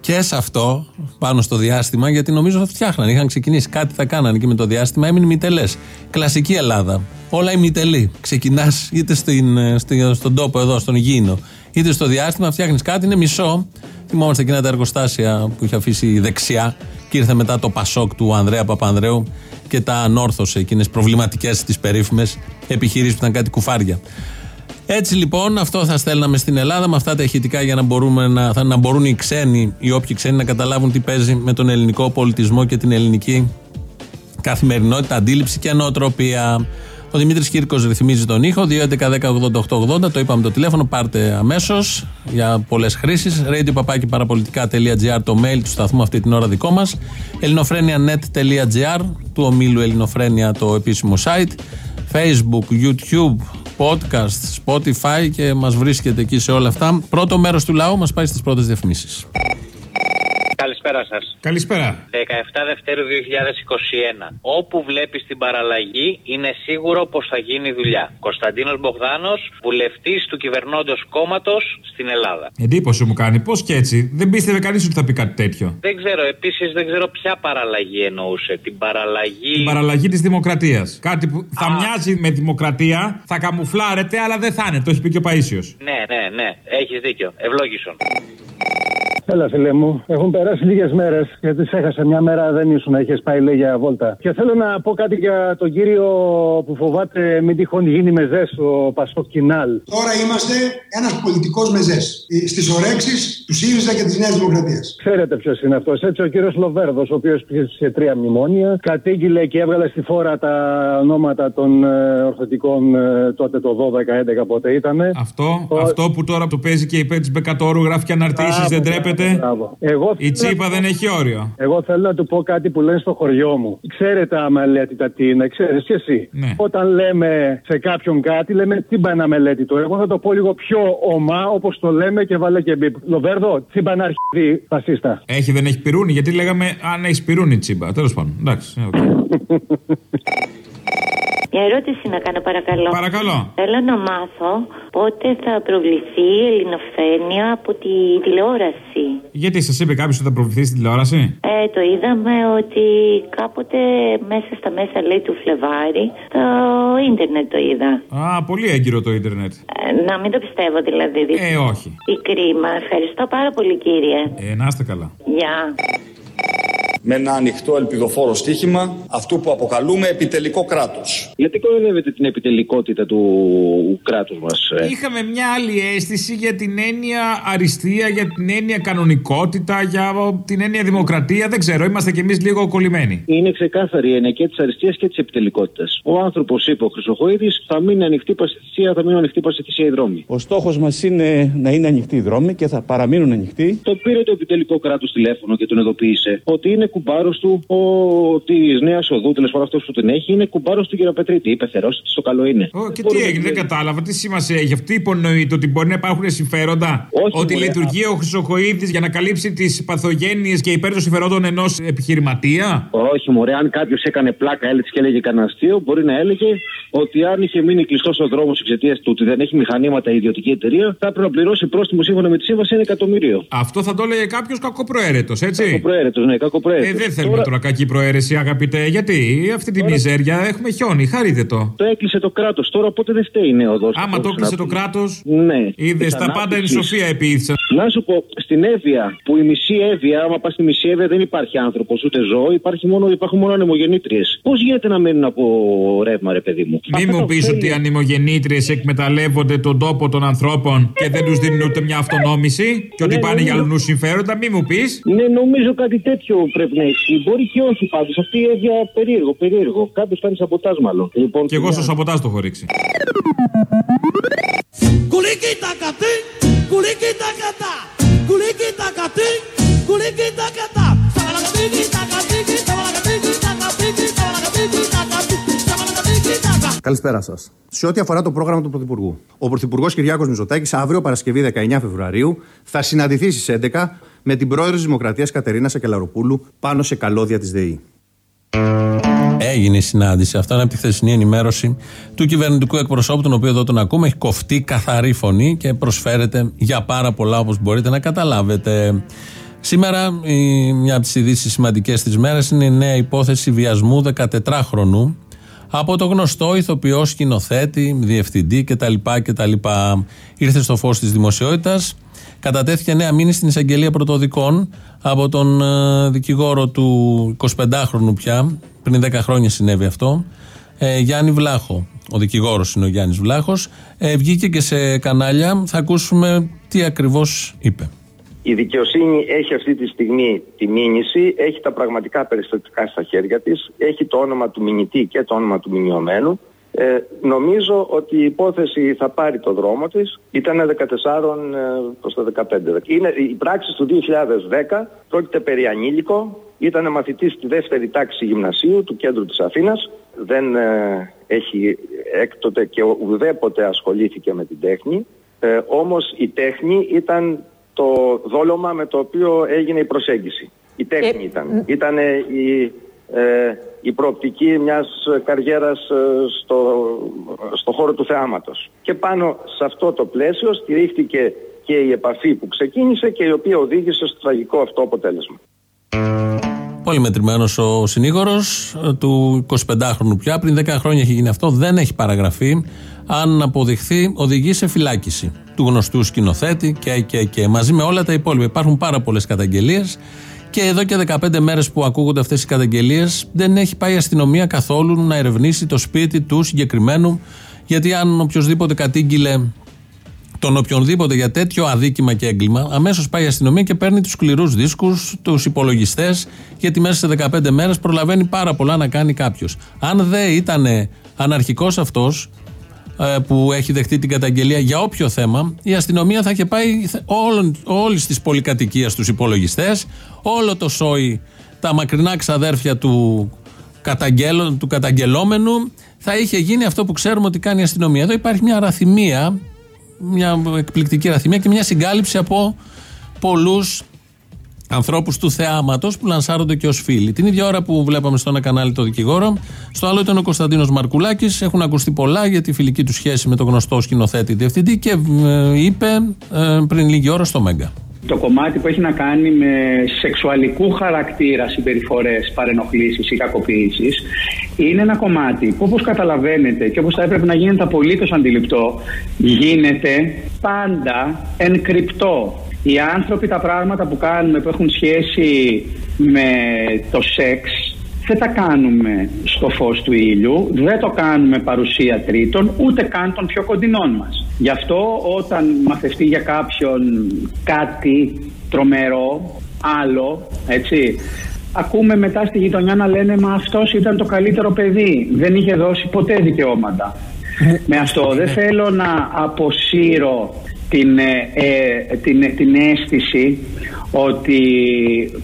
Και σε αυτό, πάνω στο διάστημα, γιατί νομίζω θα φτιάχναν. Είχαν ξεκινήσει κάτι, θα κάνανε εκεί με το διάστημα, έμεινε ημιτελέ. Κλασική Ελλάδα. Όλα ημιτελή. Ξεκινάς είτε στην, στη- στον τόπο εδώ, στον γήινο, είτε στο διάστημα, φτιάχνεις κάτι, είναι μισό. Θυμόμαστε εκείνα τα εργοστάσια που είχε αφήσει η δεξιά και ήρθε μετά το Πασόκ του Ανδρέα Παπανδρέου και τα ανόρθωσε εκείνες προβληματικές τις περίφημες επιχειρήσεις που ήταν κάτι κουφάρια. Έτσι λοιπόν, αυτό θα στέλναμε στην Ελλάδα με αυτά τα ηχητικά για να, μπορούμε να, θα, να μπορούν οι ξένοι, οι όποιοι ξένοι να καταλάβουν τι παίζει με τον ελληνικό πολιτισμό και την ελληνική καθημερινότητα, αντίληψη και νοοτροπία. Ο Δημήτρης Κύρκος ρυθμίζει τον ήχο. 2.11.10.80.880. Το είπαμε το τηλέφωνο. Πάρτε αμέσως για πολλές χρήσεις. radio το mail του σταθμού αυτή την ώρα δικό μας. ελληνοφρένια.net.gr του ομίλου Ελληνοφρένια το επίσημο site. Facebook, YouTube, podcast, Spotify και μας βρίσκεται εκεί σε όλα αυτά. Πρώτο μέρος του λαού μας πάει στις πρώτες διαφημίσεις. Καλησπέρα σας. Καλησπέρα. 17 Δευτέρου 2021. Όπου βλέπεις την παραλλαγή, είναι σίγουρο πως θα γίνει δουλειά. Κωνσταντίνος Μπογδάνος, βουλευτής του κυβερνώντος κόμματος στην Ελλάδα. Εντύπωση μου κάνει. Πώς και έτσι. Δεν πίστευε κανείς ότι θα πει κάτι τέτοιο. Δεν ξέρω, επίσης δεν ξέρω ποια παραλλαγή εννοούσε. Την παραλλαγή. Την παραλλαγή της δημοκρατίας. Κάτι που θα μοιάζει με δημοκρατία, θα καμουφλάρεται, αλλά δεν θα είναι. Το έχει πει και ο Παίσιος. Ναι, ναι, ναι. Έχεις δίκιο. Ευλόγησον. Έλα, φίλε μου. Έχουν περάσει λίγες μέρες γιατί σε έχασα μια μέρα, δεν ήσουν, είχες πάει λέει για βόλτα. Και θέλω να πω κάτι για τον κύριο που φοβάται μην τυχόν γίνει μεζές στο Πασό Κινάλ. Τώρα είμαστε ένας πολιτικός μεζές στις ορέξει του ΣΥΡΙΖΑ και της Νέας Δημοκρατίας. Ξέρετε ποιος είναι αυτός. Έτσι, ο κύριος Λοβέρδος, ο οποίος σε τρία μνημόνια, κατήγγειλε και έβγαλε στη φόρα τα ονόματα των ε, ορθωτικών ε, τότε το 12-11 πότε ήταν. Αυτό, αυτό που τώρα το παίζει και υπέρ τη Μπεκατόρου γράφει και αναρτήσεις, δεν τρέπεται. Εγώ Η τσίπα δεν έχει όριο. Εγώ θέλω να του πω κάτι που λένε στο χωριό μου. Ξέρετε αμελέτητα τι είναι, ξέρεις και εσύ. Ναι. Όταν λέμε σε κάποιον κάτι, λέμε τσίμπα αμελέτητο. Εγώ θα το πω λίγο πιο ομά, όπως το λέμε και βάλε και μπίπ. Λοβέρδο, τσίμπα να αρχιδεί φασίστα. Έχει, δεν έχει πυρούνι, γιατί λέγαμε αν έχει πυρούνι τσίμπα. Τέλος πάντων. Εντάξει. οκ. Μια ερώτηση να κάνω παρακαλώ. Παρακαλώ. Θέλω να μάθω πότε θα προβληθεί η ελληνοφρένεια από τη τηλεόραση. Γιατί σας είπε κάποιος ότι θα προβληθεί στην τηλεόραση; Ε, το είδαμε ότι κάποτε μέσα στα μέσα λέει του Φλεβάρι το ίντερνετ το είδα. Α, πολύ έγκυρο το ίντερνετ. Ε, να μην το πιστεύω δηλαδή. Ε, όχι. Η κρίμα. Ευχαριστώ πάρα πολύ κύριε. Ε, να είστε καλά. Γεια. Με ένα ανοιχτό ελπιδοφόρο στοίχημα αυτού που αποκαλούμε επιτελικό κράτος. Γιατί κοροϊδεύετε την επιτελικότητα του κράτους μας, Είχαμε μια άλλη αίσθηση για την έννοια αριστεία, για την έννοια κανονικότητα, για την έννοια δημοκρατία. Δεν ξέρω, είμαστε κι εμείς λίγο κολλημένοι. Είναι ξεκάθαρη η έννοια και της αριστείας και της επιτελικότητας. Ο άνθρωπος, είπε ο Χρυσοχοίδης, θα μείνει ανοιχτή παστηθία, θα μείνουν ανοιχτή παστηθία οι δρόμοι. Ο στόχος μας είναι να είναι ανοιχτοί οι δρόμοι και θα παραμείνουν ανοιχτοί. Το πήρε το επιτελικό κράτος τηλέφωνο και τον ειδοποίησε ότι είναι κουμπάρος του της Νέας Οδού, τέλος πάντων αυτός που την έχει, είναι κουμπάρος του κ. Πετρίτη. Είπε θερώστε το καλό είναι. Ω, και τι έγινε, δεν κατάλαβα. Τι σημασία έχει. Αυτή υπονοείται ότι μπορεί να υπάρχουν συμφέροντα. Όχι, ότι μωρέ, λειτουργεί ο Χρυσοχοίδης για να καλύψει τις παθογένειες και υπέρ των συμφερόντων ενός επιχειρηματία; Όχι, μωρέ, αν κάποιος έκανε πλάκα, έλεγε και έλεγε κανένα αστείο, μπορεί να έλεγε ότι αν είχε μείνει κλειστός ο δρόμος εξαιτίας του ότι δεν έχει μηχανήματα η ιδιωτική εταιρεία, θα έπρεπε να πληρώσει πρόστιμο σύμφωνα με τη σύμβαση ένα εκατομμύριο. Αυτό θα το έλεγε κάποιος κακοπροαίρετος, έτσι; Κακοπροαίρετος, ναι, κακοπροαίρετος. Ε, δεν θέλουμε τώρα κακή προαίρεση, αγαπητέ. Γιατί αυτή τη μιζέρια έχουμε χιόνι, χαρείτε το. Το έκλεισε το κράτος. Τώρα πότε δεν φταίει η νεοδό. Άμα το έκλεισε το κράτος. Ναι. Είδες Της τα πάντα είναι ανάπτυξης. σοφία επίηθησαν. Να σου πω, στην Εύβοια, που η μισή Εύβοια, άμα πας στη μισή Εύβοια δεν υπάρχει άνθρωπος ούτε ζώο, υπάρχει μόνο, υπάρχουν μόνο ανεμογεννήτριες. Πώς γίνεται να μένουν από ρεύμα, ρε παιδί μου; Μη μου πεις ότι οι ανημογεννήτριε εκμεταλλεύονται τον τόπο των ανθρώπων και δεν τους δίνουν ούτε μια αυτονόμηση και ότι Ναι, πάνε για νομίζω. αλλού συμφέροντα. Μη μου πεις. Ναι, νομίζω κάτι τέτοιο πρέπει να ισχύει. Μπορεί και όχι πάντως. Αυτή η Εύβοια περίεργο, περίεργο. Κάποιος κάνει σαμποτάζ μάλλον. Λοιπόν, Και εγώ στο σαμποτάζ το έχω ρίξει. Κουλίκι τα κατή, κουλίκι τα κατά, κουλίκι τα κατή, κουλίκι τα κατά. Σαβαλακατίκι τα κατίκι, σαβαλακατίκι τα κατίκι, σαβαλακατίκι τα κατίκι, σαβαλακατίκι τα κατίκι. Καλησπέρα σας. Σε ό,τι αφορά το πρόγραμμα του Πρωθυπουργού. Ο Πρωθυπουργός Κυριάκος Μητσοτάκης αύριο Παρασκευή 19 Φεβρουαρίου θα συναντηθεί στις 11 με την πρόεδρο της Δημοκρατίας Κατερίνα Σακελαροπούλου πάνω σε καλώδια της ΔΕΗ. Έγινε η συνάντηση. Αυτά είναι από τη χθεσινή ενημέρωση του κυβερνητικού εκπροσώπου, τον οποίο εδώ τον ακούμε. Έχει κοφτεί καθαρή φωνή και προσφέρεται για πάρα πολλά όπως μπορείτε να καταλάβετε. Σήμερα, η- μια από τις ειδήσεις σημαντικές της μέρα είναι η νέα υπόθεση βιασμού 14χρονου από το γνωστό ηθοποιό, σκηνοθέτη, διευθυντή κτλ. κτλ. Ήρθε στο φως της δημοσιότητας. Κατατέθηκε νέα μήνυση στην εισαγγελία πρωτοδικών από τον ε, δικηγόρο του 25χρονου πια, πριν 10 χρόνια συνέβη αυτό, ε, Γιάννη Βλάχο. Ο δικηγόρος είναι ο Γιάννης Βλάχος. Ε, βγήκε και σε κανάλια. Θα ακούσουμε τι ακριβώς είπε. Η δικαιοσύνη έχει αυτή τη στιγμή τη μήνυση, έχει τα πραγματικά περιστατικά στα χέρια της, έχει το όνομα του μηνυτή και το όνομα του μηνυωμένου Ε, νομίζω ότι η υπόθεση θα πάρει το δρόμο της. Ήταν 14 ε, προς το 15. Είναι, η πράξη του 2010 πρόκειται περί ανήλικο. Ήταν μαθητής στη δεύτερη τάξη γυμνασίου του κέντρου της Αθήνας. Δεν ε, έχει έκτοτε και ουδέποτε ασχολήθηκε με την τέχνη. Ε, όμως η τέχνη ήταν το δόλωμα με το οποίο έγινε η προσέγγιση. Η τέχνη ήταν. Ήταν η, ε, η προοπτική μιας καριέρας ε, στο, στο χώρο του θεάματος. Και πάνω σε αυτό το πλαίσιο στηρίχτηκε και η επαφή που ξεκίνησε και η οποία οδήγησε στο τραγικό αυτό αποτέλεσμα. Πολύ μετρημένος ο συνήγορος του 25χρονου πια. Πριν 10 χρόνια έχει γίνει αυτό. Δεν έχει παραγραφεί. Αν αποδειχθεί, οδηγεί σε φυλάκιση του γνωστού σκηνοθέτη και, και, και μαζί με όλα τα υπόλοιπα. Υπάρχουν πάρα πολλές καταγγελίες. Και εδώ και 15 μέρες που ακούγονται αυτές οι καταγγελίες, δεν έχει πάει η αστυνομία καθόλου να ερευνήσει το σπίτι του συγκεκριμένου. Γιατί αν οποιοδήποτε κατήγγειλε τον οποιονδήποτε για τέτοιο αδίκημα και έγκλημα, αμέσως πάει η αστυνομία και παίρνει τους σκληρούς δίσκους, τους υπολογιστές, γιατί μέσα σε 15 μέρες προλαβαίνει πάρα πολλά να κάνει κάποιος. Αν δεν ήταν αναρχικός αυτός που έχει δεχτεί την καταγγελία για όποιο θέμα, η αστυνομία θα είχε πάει όλης της πολυκατοικίας τους υπολογιστές, όλο το σόι, τα μακρινά ξαδέρφια του, του καταγγελόμενου, θα είχε γίνει αυτό που ξέρουμε ότι κάνει η αστυνομία. Εδώ υπάρχει μια αραθυμία μια εκπληκτική ραθυμία και μια συγκάλυψη από πολλούς ανθρώπους του θεάματος που λανσάρονται και ως φίλοι. Την ίδια ώρα που βλέπαμε στο ένα κανάλι το δικηγόρο, στο άλλο ήταν ο Κωνσταντίνος Μαρκουλάκης. Έχουν ακουστεί πολλά για τη φιλική του σχέση με τον γνωστό σκηνοθέτη διευθυντή και ε, είπε ε, πριν λίγη ώρα στο Μέγκα. Το κομμάτι που έχει να κάνει με σεξουαλικού χαρακτήρα συμπεριφορές, παρενοχλήσεις ή κακοποίησεις είναι ένα κομμάτι που όπως καταλαβαίνετε και όπως θα έπρεπε να γίνεται απολύτως αντιληπτό γίνεται πάντα εν κρυπτό. Οι άνθρωποι τα πράγματα που κάνουμε που έχουν σχέση με το σεξ δεν τα κάνουμε στο φως του ήλιου, δεν το κάνουμε παρουσία τρίτων, ούτε καν των πιο κοντινών μας. Γι' αυτό όταν μαθευτεί για κάποιον κάτι τρομερό, άλλο, έτσι, ακούμε μετά στη γειτονιά να λένε «Μα αυτός ήταν το καλύτερο παιδί, δεν είχε δώσει ποτέ δικαιώματα». Με αυτό δεν θέλω να αποσύρω την, ε, ε, την, την αίσθηση ότι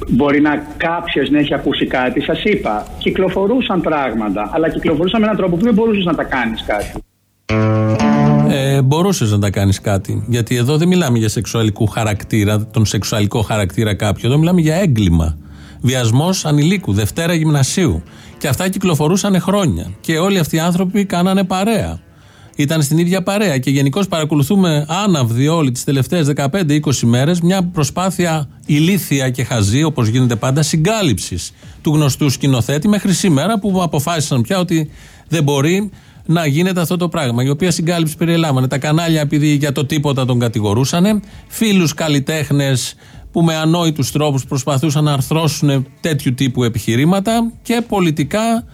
μπορεί να κάποιος να έχει ακούσει κάτι. Σας είπα, κυκλοφορούσαν πράγματα, αλλά κυκλοφορούσαν με έναν τρόπο που δεν μπορούσες να τα κάνεις κάτι. Ε, μπορούσες να τα κάνεις κάτι. Γιατί εδώ δεν μιλάμε για σεξουαλικού χαρακτήρα, τον σεξουαλικό χαρακτήρα κάποιου. Εδώ μιλάμε για έγκλημα. Βιασμός ανηλίκου, Δευτέρα γυμνασίου. Και αυτά κυκλοφορούσαν χρόνια. Και όλοι αυτοί οι άνθρωποι κάνανε παρέα ήταν στην ίδια παρέα και γενικώς παρακολουθούμε άναυδοι όλοι τις τελευταίες 15-20 μέρες μια προσπάθεια ηλίθια και χαζή, όπως γίνεται πάντα, συγκάλυψης του γνωστού σκηνοθέτη μέχρι σήμερα που αποφάσισαν πια ότι δεν μπορεί να γίνεται αυτό το πράγμα. Η οποία συγκάλυψη περιελάμβανε τα κανάλια επειδή για το τίποτα τον κατηγορούσαν, φίλους καλλιτέχνες που με ανόητους τρόπους προσπαθούσαν να αρθρώσουν τέτοιου τύπου επιχειρήματα. Και πολιτικά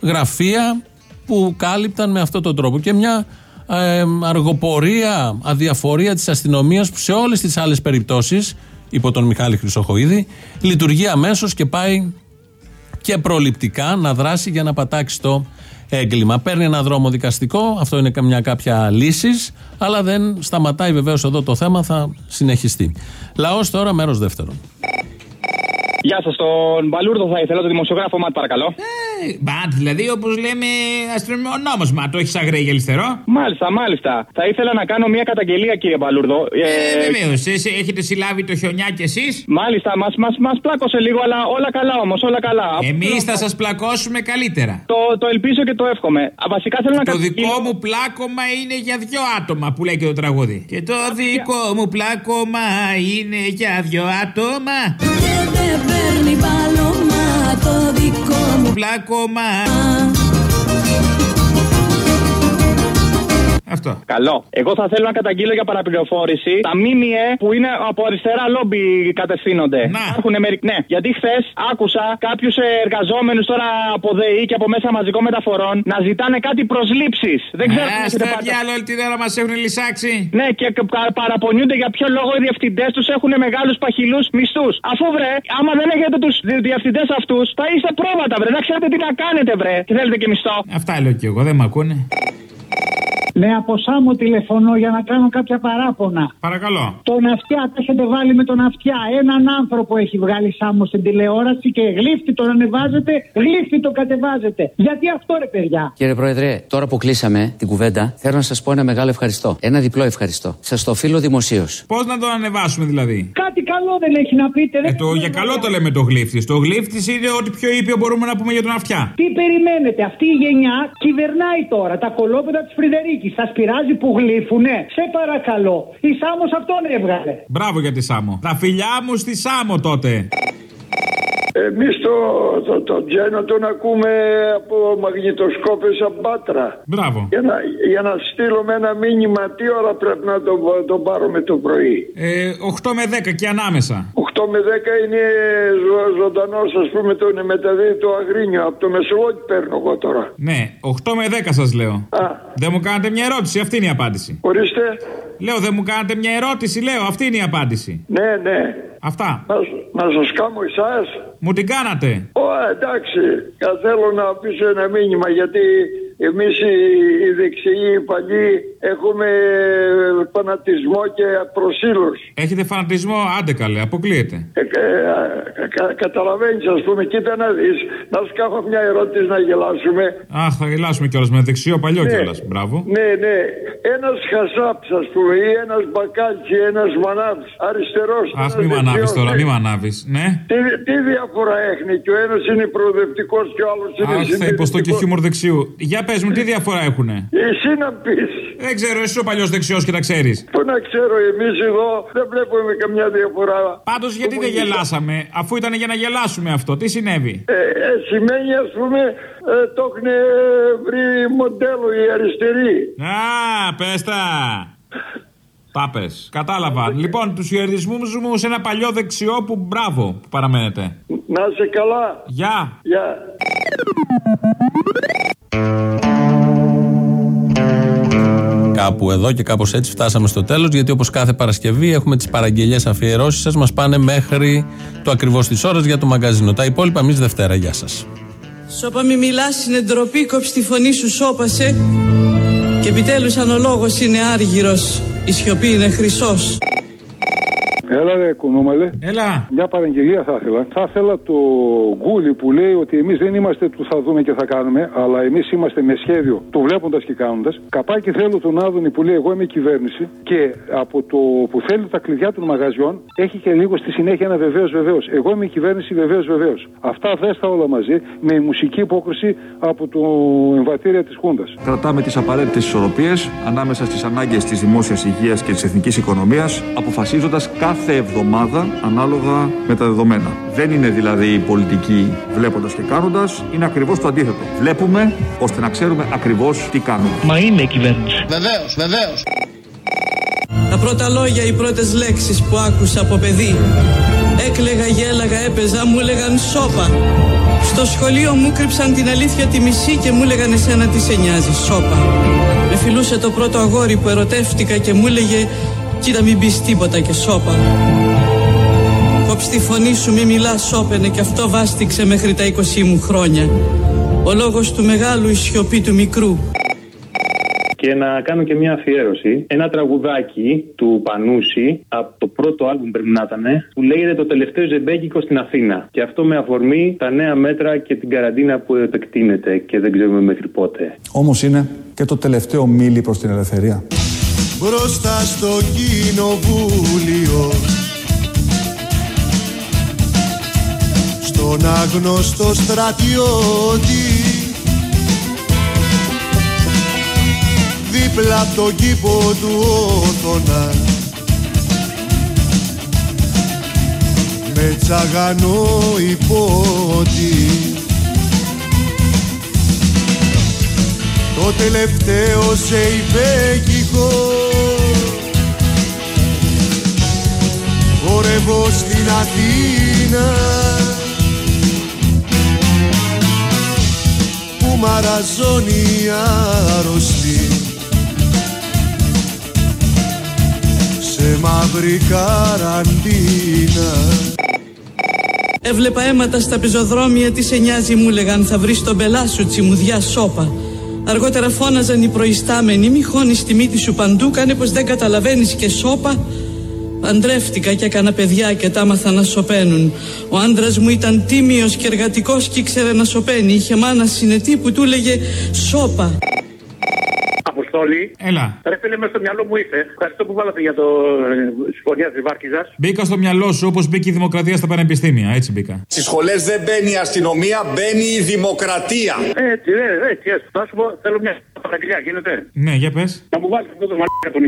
γραφεία που κάλυπταν με αυτόν τον τρόπο. Και μια ε, αργοπορία, αδιαφορία της αστυνομίας που σε όλες τις άλλες περιπτώσεις, υπό τον Μιχάλη Χρυσοχοίδη, λειτουργεί αμέσως και πάει και προληπτικά να δράσει για να πατάξει το έγκλημα. Παίρνει ένα δρόμο δικαστικό, αυτό είναι μια κάποια λύσης, αλλά δεν σταματάει βεβαίως εδώ το θέμα, θα συνεχιστεί. Λαός τώρα, μέρος δεύτερον. Γεια σας, τον Μπαλούρδο θα ήθελα, τον δημοσιογράφο Ματ, παρακαλώ. Ε, Ματ, δηλαδή όπως λέμε αστυνομικό νόμος, Ματ, το έχεις αγρέ για αριστερό. Μάλιστα, μάλιστα. Θα ήθελα να κάνω μια καταγγελία, κύριε Μπαλούρδο. Ε, ε βεβαίως, έχετε συλλάβει το χιονιά κι εσείς; Μάλιστα, μας μας, μας πλάκωσε λίγο, αλλά όλα καλά όμως, όλα καλά. Εμείς θα σας πλακώσουμε καλύτερα. Το, το ελπίζω και το εύχομαι. Βασικά θέλω να Το δικό μου πλάκωμα είναι για δυο άτομα που λέει και το τραγούδι. Και το δικό μου πλάκωμα είναι για δυο άτομα παίρνει πάλωμα το δικό μου. Πλάκωμα Αυτό. Καλό. Εγώ θα θέλω να καταγγείλω για παραπληροφόρηση τα ΜΜΕ που είναι από αριστερά λόμπι κατευθύνονται. Να. Υπάρχουν μερικ... Ναι, γιατί χθες άκουσα κάποιους εργαζόμενους τώρα από ΔΕΗ και από μέσα μαζικών μεταφορών να ζητάνε κάτι προσλήψεις. Δεν ξέρω Α, αν έχετε στα πάρει- διάλογο όλη την ώρα μας έχουν λυσάξει. Ναι, και κα- παραπονιούνται για ποιο λόγο οι διευθυντές τους έχουν μεγάλους παχυλούς μισθούς. Αφού βρε, άμα δεν έχετε τους διευθυντές αυτούς, θα είστε πρόβατα, βρε. Δεν ξέρετε τι να κάνετε, βρε. Και θέλετε και μισθό. Αυτά λέω κι εγώ, δεν με ακούνε. Ναι, από Σάμο τηλεφωνώ για να κάνω κάποια παράπονα. Παρακαλώ. Τον αυτιά, τα έχετε βάλει με τον αυτιά. Έναν άνθρωπο έχει βγάλει Σάμο στην τηλεόραση και γλύφτη τον ανεβάζετε, γλύφτη τον κατεβάζετε. Γιατί αυτό ρε παιδιά; Κύριε Πρόεδρε, τώρα που κλείσαμε την κουβέντα, θέλω να σας πω ένα μεγάλο ευχαριστώ. Ένα διπλό ευχαριστώ. Σας το οφείλω δημοσίως. Πώς να τον ανεβάσουμε δηλαδή; Κάτι καλό δεν έχει να πείτε. Ε, το, για καλό το λέμε το γλύφτης. Το γλύφτης είναι ό,τι πιο ήπιο μπορούμε να πούμε για τον αυτιά. Τι περιμένετε, αυτή η γενιά κυβερνάει τώρα τα κολόπεδα της Φρυδερίκης. Σας πειράζει που γλύφουνε; Σε παρακαλώ. Η Σάμος αυτόν έβγαλε. Μπράβο για τη Σάμο. Τα φιλιά μου στη Σάμο τότε. Εμείς το, το, το τζένο τον ακούμε από μαγνητοσκόπες από Πάτρα. Μπράβο. Για να, για να στείλουμε ένα μήνυμα τι ώρα πρέπει να το, το πάρουμε το πρωί; Ε, 8 με 10 και ανάμεσα. 8 με 10 είναι ζω, ζωντανός ας πούμε το μεταδίδει το Αγρίνιο. Από το Μεσολόγιο παίρνω εγώ τώρα. Ναι, 8 με 10 σας λέω. Α. Δεν μου κάνετε μια ερώτηση, αυτή είναι η απάντηση. Ορίστε. Λέω, δεν μου κάνετε μια ερώτηση, λέω, αυτή είναι η απάντηση. Ναι, ναι. Αυτά. Να, σ- να σας κάνω εσάς. Μου την κάνατε. Ω, εντάξει. Ε, Θέλω να αφήσω ένα μήνυμα γιατί εμείς οι, οι δεξιοί, οι παλιοί έχουμε φανατισμό και προσήλωση. Έχετε φανατισμό, άντε καλέ, αποκλείεται. Ε, ε, κα, καταλαβαίνεις ας πούμε, κοίτα να δεις, να σου κάνω μια ερώτηση να γελάσουμε. Αχ, θα γελάσουμε κιόλας με δεξιό παλιό Ναι. κιόλας. Μπράβο. Ναι, ναι. Ένας χασάπς ας πούμε ή ένας μπακάλτσι, ένας μανάβς, αριστερός. Αχ, ένας μη μ' ανάβει δεξιός, τώρα, ναι. μη μ' ανάβει. Ναι. Τι, τι διαφορά έχει και ο ένας είναι προοδευτικός και ο άλλος είναι Αχ, θα υποστώ και χιούμορ δεξιού. Για πες μου, τι διαφορά έχουνε; Εσύ να πεις. Δεν ξέρω, εσύ ο παλιός δεξιός και τα ξέρεις. Πού να ξέρω εμείς εδώ δεν βλέπουμε καμιά διαφορά. Πάντως γιατί δεν γελάσαμε, αφού ήταν για να γελάσουμε αυτό, τι συνέβη; Ε, ε, σημαίνει ας πούμε ε, το έχουν βρει μοντέλο οι αριστεροί. Α, πες τα. Τα πες. Κατάλαβα. Λοιπόν, τους χαιρετισμούς μου σε ένα παλιό δεξιό που μπράβο που παραμένετε. Να είσαι καλά. Γεια. Γεια. Κάπου εδώ και κάπως έτσι φτάσαμε στο τέλος. Γιατί όπως κάθε Παρασκευή έχουμε τις παραγγελίε αφιερώσεις σας. Μας πάνε μέχρι το ακριβώς τη ώρα για το μαγκαζίνο. Τα υπόλοιπα εμείς Δευτέρα. Γεια σας. Σώπα μη μιλάς είναι ντροπή, κόψ τη φωνή σου σώπασε Και επιτέλους αν ο λόγος είναι άργυρος, η σιωπή είναι χρυσός Έλα ρε κουνούμαλε. Έλα. Μια παραγγελία θα ήθελα. Θα ήθελα το γκούλι που λέει ότι εμείς δεν είμαστε του θα δούμε και θα κάνουμε, αλλά εμείς είμαστε με σχέδιο του βλέποντας και κάνοντας. Καπάκι θέλω τον Άδωνη που λέει εγώ είμαι κυβέρνηση και από το που θέλει τα κλειδιά των μαγαζιών έχει και λίγο στη συνέχεια ένα βεβαίως βεβαίως. Εγώ είμαι η κυβέρνηση βεβαίως βεβαίως. Αυτά δέστα όλα μαζί με η μουσική υπόκριση από το εμβατήρια της Χούντας. Κρατάμε τις απαραίτητες ισορροπίες ανάμεσα στις ανάγκες της δημόσιας υγείας και της εθνικής οικονομίας, αποφασίζοντας κάθε εβδομάδα ανάλογα με τα δεδομένα. Δεν είναι δηλαδή η πολιτική βλέποντας και κάνοντας, είναι ακριβώς το αντίθετο. Βλέπουμε ώστε να ξέρουμε ακριβώς τι κάνουμε. Μα είναι η κυβέρνηση Βεβαίως, βεβαίως Τα πρώτα λόγια, οι πρώτες λέξεις που άκουσα από παιδί Έκλεγα, γέλαγα, έπαιζα, μου έλεγαν σώπα Στο σχολείο μου κρύψαν την αλήθεια τη μισή και μου έλεγαν εσένα τι σε νοιάζει, σώπα Με φιλούσε το πρώτο αγόρι που ερωτεύτηκα και μου έλεγε Κοίτα μην πεις τίποτα και σώπα Κόψ τη φωνή σου μη μιλάς σώπαινε και αυτό βάστηξε μέχρι τα 20 μου χρόνια Ο λόγος του μεγάλου η σιωπή του μικρού Και να κάνω και μια αφιέρωση. Ένα τραγουδάκι του Πανούση από το πρώτο άλμπουμ πρέπει να ήταν που λέγεται Το τελευταίο ζεμπέκικο στην Αθήνα. Και αυτό με αφορμή τα νέα μέτρα και την καραντίνα που επεκτείνεται και δεν ξέρουμε μέχρι πότε. Όμως είναι και το τελευταίο μίλι προς την ελευθερία. Μπροστά στο κοινοβούλιο. Στον άγνωστο στρατιώτη. Δίπλα απ' τον κήπο του όθωνα. Με τσαγανό υπότι το τελευταίο σε υπέκυχο χορεύω στην Αθήνα που μαραζώνει η άρρωστη σε μαύρη καραντίνα Έβλεπα αίματα στα πεζοδρόμια, τι σε νοιάζει μου λέγαν θα βρεις τον πελά σου τσιμουδιά σώπα. Αργότερα φώναζαν οι προϊστάμενοι, μη χώνεις τη μύτη σου παντού, κάνε πως δεν καταλαβαίνεις και σώπα. Παντρεύτηκα και έκανα παιδιά και τα άμαθα να σωπαίνουν. Ο άντρας μου ήταν τίμιος και εργατικός και ήξερε να σωπαίνει. Είχε μάνα συνετή που του έλεγε σώπα. Αποστόλη. Έλα. Ρε φίλε, μέσα στο μυαλό μου ήρθε. Ευχαριστώ που βάλατε για το ε, συμφωνία της Βάρκιζα. Μπήκα στο μυαλό σου όπως μπήκε η δημοκρατία στα πανεπιστήμια. Έτσι μπήκα. Στις σχολές δεν μπαίνει η αστυνομία, μπαίνει η δημοκρατία. Έτσι, ε, έτσι, έτσι. Θα σου πω, θέλω μια παραγγελιά, γίνεται. Ναι, για πες. Να μου βάλεις αυτό το μαλάκα τον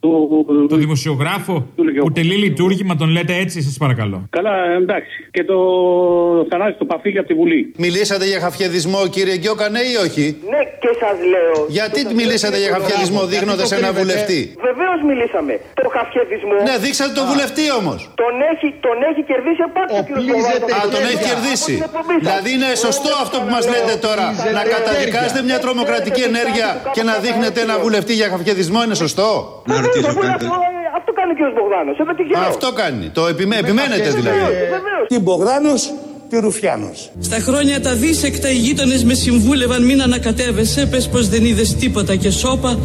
οικονόμου. Το δημοσιογράφο που τελεί λειτουργήμα τον λέτε έτσι, σας παρακαλώ. Καλά, εντάξει. Και το Θανάση το παφίλι από τη Βουλή. Μιλήσατε για χαφιεδισμό, κύριε Γκιόκα, ναι ή όχι; Ναι, και σας λέω. Γιατί μιλήσατε για χαφιεδισμό δείχνοντας ένα βουλευτή; Βεβαίως μιλήσαμε. Το χαφιεδισμό. Ναι, δείξατε τον βουλευτή όμως. Τον έχει, τον έχει κερδίσει επάνω Α, τον έχει κερδίσει. Δηλαδή είναι σωστό αυτό που μας λέτε τώρα. Να καταδικάσετε μια τρομοκρατική ενέργεια και να δείχνετε ένα βουλευτή για χαφιεδισμό είναι σωστό; Αυτό κάνει ο κ. Μπογδάνος. Αυτό κάνει. Το επιμέ, επιμένετε δηλαδή. Τι Μπογδάνος, τι Ρουφιάνος. Στα χρόνια τα δίσεκτα οι γείτονες με συμβούλευαν μην ανακατεύεσαι, πες πως δεν είδες τίποτα και σώπα.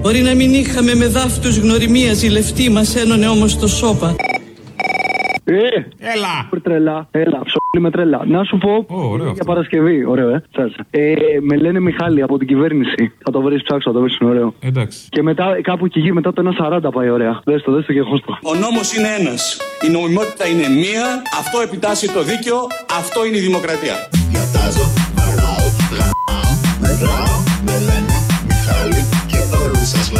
Μπορεί να μην είχαμε με δάφτους γνωριμία ζηλευτή, μας ένωνε όμως το σώπα. Ε, Έλα. Τρελά, έλα, ψωλή με τρελά. Να σου πω για Παρασκευή, ωραίο, ε. Τσάτσα. Ε, με λένε Μιχάλη από την κυβέρνηση. Θα το βρεις ψάξω, θα το βρεις, είναι ωραίο. Εντάξει. Και μετά, κάπου εκεί, μετά το 1,40 πάει ωραία. Δες το, δες το και χώστο. Ο νόμος είναι ένας. Η νομιμότητα είναι μία. Αυτό επιτάσσει το δίκαιο. Αυτό είναι η δημοκρατία. Γιατάζω, βαράω, γαμάω, μετράω, με λένε Μιχάλη και όλους σας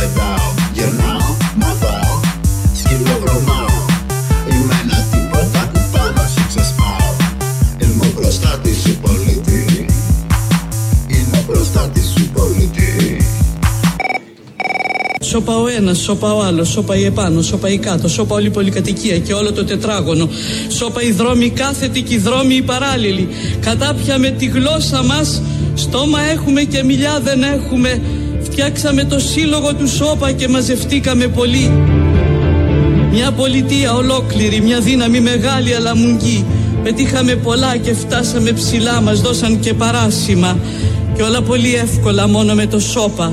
Σώπα ο ένας, σώπα ο άλλος, σώπα η επάνω, σώπα η κάτω, σώπα όλη η πολυκατοικία και όλο το τετράγωνο. Σώπα οι δρόμοι κάθετοι και οι δρόμοι οι παράλληλοι. Κατάπια με τη γλώσσα μας, στόμα έχουμε και μιλιά δεν έχουμε. Φτιάξαμε το σύλλογο του σώπα και μαζευτήκαμε πολύ. Μια πολιτεία ολόκληρη, μια δύναμη μεγάλη αλλά μουγγή. Πετύχαμε πολλά και φτάσαμε ψηλά, μας δώσαν και παράσημα. Και όλα πολύ εύκολα μόνο με το σώπα.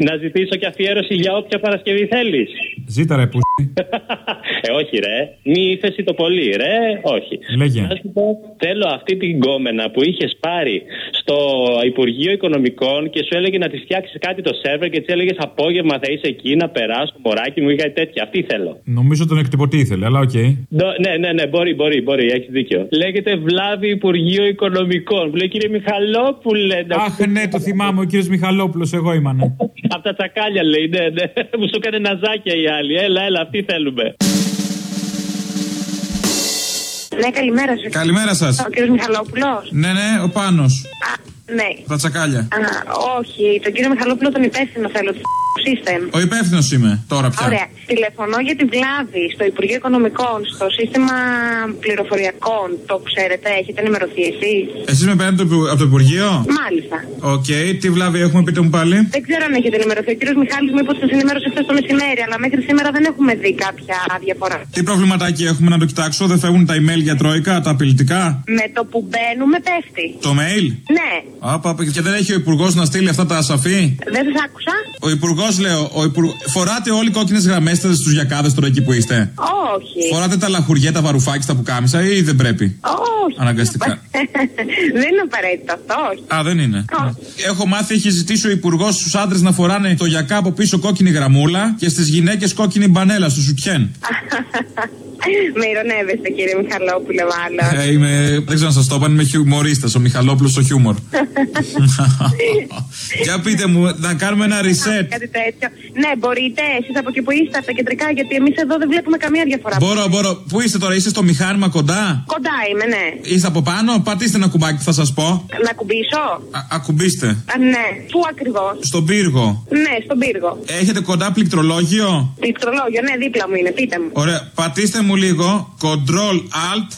Να ζητήσω και αφιέρωση για όποια Παρασκευή θέλεις. Ζήτα ρε που. Ε, όχι ρε. Μη ύφεση το πολύ, ρε. Όχι. Λέγε. Να σου πω, θέλω αυτή την κόμενα που είχες πάρει στο Υπουργείο Οικονομικών και σου έλεγε να της φτιάξεις κάτι το σερβερ και της έλεγες απόγευμα θα είσαι εκεί να περάσω, μωράκι μου ή κάτι τέτοια. Αυτή θέλω. Νομίζω τον εκτυπωτή ήθελε, αλλά οκ. Νο- Ναι, ναι, ναι, μπορεί, μπορεί, μπορεί, έχεις δίκιο. Λέγεται Βλάβη Υπουργείο Οικονομικών. Που λέει κύριε Μιχαλόπουλε. να- Αχ, ναι, το θυμάμαι, ο κύριος Μιχαλόπουλος, εγώ ήμανε. Απ' τα τσακάλια λέει, ναι, ναι. Μου σου έκανε ναζάκια οι άλλοι. Έλα, έλα, αυτή θέλουμε. Ναι, καλημέρα σας. Καλημέρα σας. Ο κύριος Μιχαλόπουλος. Ναι, ναι, ο πάνω. Ναι. Τα τσακάλια. Α, όχι, τον κύριο Μιχαλόπουλο τον υπεύθυνο θέλω του system. Ο υπεύθυνος είμαι τώρα πια. Ωραία. Τηλεφωνώ για τη βλάβη στο Υπουργείο Οικονομικών, στο σύστημα πληροφοριακών. Το ξέρετε, έχετε ενημερωθεί εσείς; Εσείς με παίρνετε από το- από το Υπουργείο; Μάλιστα. Οκ, τι βλάβη έχουμε, πείτε μου πάλι. Δεν ξέρω αν έχετε ενημερωθεί. Ο κύριος Μιχάλης μου είπε ότι σας ενημέρωσε χθες το μεσημέρι, αλλά μέχρι σήμερα δεν έχουμε δει κάποια διαφορά. Τι προβληματάκι έχουμε να το κοιτάξω, δεν φεύγουν τα email για τρόικα, τα απειλητικά; Με το που μπαίνουμε πέφτει. Το mail; Ναι, Άπα, και δεν έχει ο Υπουργός να στείλει αυτά τα ασαφή; δεν σας άκουσα. Ο Υπουργός, λέω, ο υπουργ... φοράτε όλοι κόκκινες γραμμές στους γιακάδες τώρα εκεί που είστε. Όχι. Φοράτε τα λαχουριέ, τα βαρουφάκια, τα πουκάμισα ή δεν πρέπει; Όχι. Αναγκαστικά. δεν είναι απαραίτητο αυτό, όχι. Α, δεν είναι. Έχω μάθει, έχει ζητήσει ο Υπουργός στους άντρες να φοράνε το γιακά από πίσω κόκκινη γραμμούλα και στις γυναίκες κόκκινη μπανέλα στο σουτιέν. Με ηρωνεύεστε κύριε Μιχαλόπουλε μάλλον. Ε, είμαι, δεν ξέρω να σας το είπα, είμαι χιουμορίστας. Ο Μιχαλόπουλος ο χιούμορ. Για πείτε μου, να κάνουμε ένα reset. Κάτι τέτοιο. Ναι, μπορείτε εσείς από εκεί που είστε, από τα κεντρικά, γιατί εμείς εδώ δεν βλέπουμε καμία διαφορά. Μπορώ, μπορώ. Πού είστε τώρα, είστε στο μηχάνημα κοντά; Κοντά είμαι, ναι. Είστε από πάνω, πατήστε ένα κουμπάκι που θα σας πω. Να κουμπίσω; Α, ακουμπήστε. Α, ναι. Πού ακριβώς; Στον πύργο. Ναι, στον πύργο. Έχετε κοντά πληκτρολόγιο; Πληκτρολόγιο, ναι, δίπλα μου είναι, πείτε μου. Ωραία, πατήστε μου λίγο. Control Alt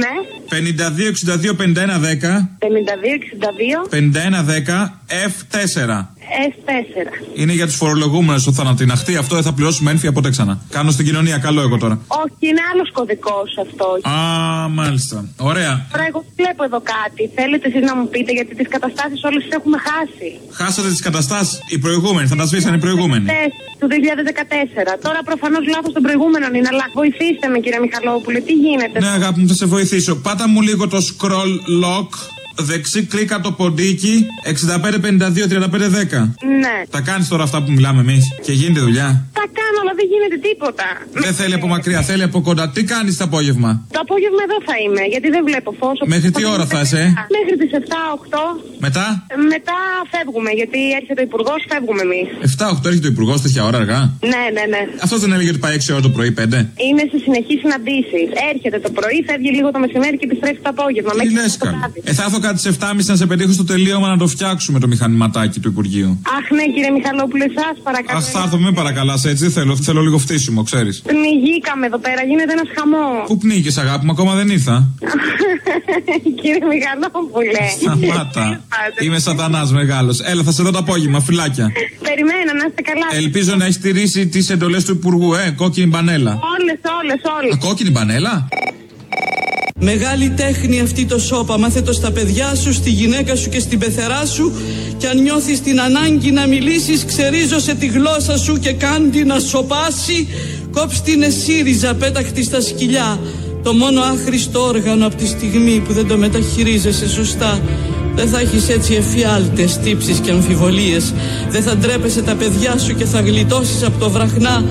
Ναι, 52 62 51 10 52-62 51 10 F4. S4. Είναι για τους φορολογούμενους ο θανατιναχτή. Αυτό δεν θα πληρώσουμε ένφια ποτέ ξανά. Κάνω στην κοινωνία, καλό εγώ τώρα. Όχι, είναι άλλος κωδικός αυτός. Α, μάλιστα. Ωραία. Τώρα εγώ βλέπω εδώ κάτι. Θέλετε εσείς να μου πείτε γιατί τις καταστάσεις όλες τις έχουμε χάσει; Χάσατε τις καταστάσεις. Οι προηγούμενοι, θα τα σβήσαν οι προηγούμενοι. Χθες, του 2014. Τώρα προφανώς λάθος των προηγούμενων είναι, αλλά βοηθήστε με κύριε Μιχαλόπουλε, τι γίνεται; Ναι, αγάπη μου, θα σε βοηθήσω. Πάτα μου λίγο το scroll lock. Δεξί κλικ από το ποντίκι 65-52-35-10. Ναι. Τα κάνεις τώρα αυτά που μιλάμε εμείς και γίνεται δουλειά; Τα κάνω, αλλά δεν γίνεται τίποτα. Δεν θέλει από μακριά, θέλει από κοντά. Τι κάνεις το απόγευμα; Το απόγευμα εδώ θα είμαι, γιατί δεν βλέπω φως. Μέχρι τι ώρα θα είσαι, ε; Μέχρι τις 7-8. Μετά; Μετά φεύγουμε, γιατί έρχεται ο υπουργός, φεύγουμε εμείς. 7-8 έρχεται ο υπουργός τέτοια ώρα αργά; Ναι, ναι, ναι. Αυτός δεν έλεγε ότι πάει 6 ώρα το πρωί, 5. Είναι σε συνεχείς συναντήσεις. Έρχεται το πρωί, φεύγει λίγο το μεσημέρι και επιστρέφει το απόγευμα. Τι Μέχρι λες, το καλά. βράδυ. Ε, θα έρθω κάτι στι 7.30 να σε πετύχω στο τελείωμα να το φτιάξουμε το μηχανηματάκι του Υπουργείου. Αχ, ναι, κύριε Μιχαλόπουλε, σας παρακαλώ. Αχ, θα έρθω, με παρακαλάς έτσι, δεν θέλω. Θέλω λίγο φτύσιμο, ξέρεις. Πνιγήκαμε εδώ πέρα, γίνεται ένας χαμός. Πού πνίγεις, αγάπη μου, ακόμα δεν ήρθα. κύριε Μιχαλόπουλε. Σταμάτα. Είμαι σατανάς μεγάλος. Έλα, θα σε δω το απόγευμα, φυλάκια. Περιμένω να είστε καλά. Ελπίζω να έχεις τηρήσει τις εντολές του Υπουργού, ε, κόκκινη μπανέλα. Όλες, όλες, όλες. Α, κόκκινη μπανέλα; Μεγάλη τέχνη αυτή το σώπα. Μάθε το στα παιδιά σου, στη γυναίκα σου και στην πεθερά σου. Και αν νιώθεις την ανάγκη να μιλήσεις, ξερίζωσε τη γλώσσα σου και κάντι να σοπάσει. Κόψ την εσύριζα, πέταχτη στα σκυλιά. Το μόνο άχρηστο όργανο από τη στιγμή που δεν το μεταχειρίζεσαι σωστά. Δεν θα έχεις έτσι εφιάλτες, τύψεις και αμφιβολίες. Δεν θα ντρέπεσαι τα παιδιά σου και θα γλιτώσεις από το βραχνά.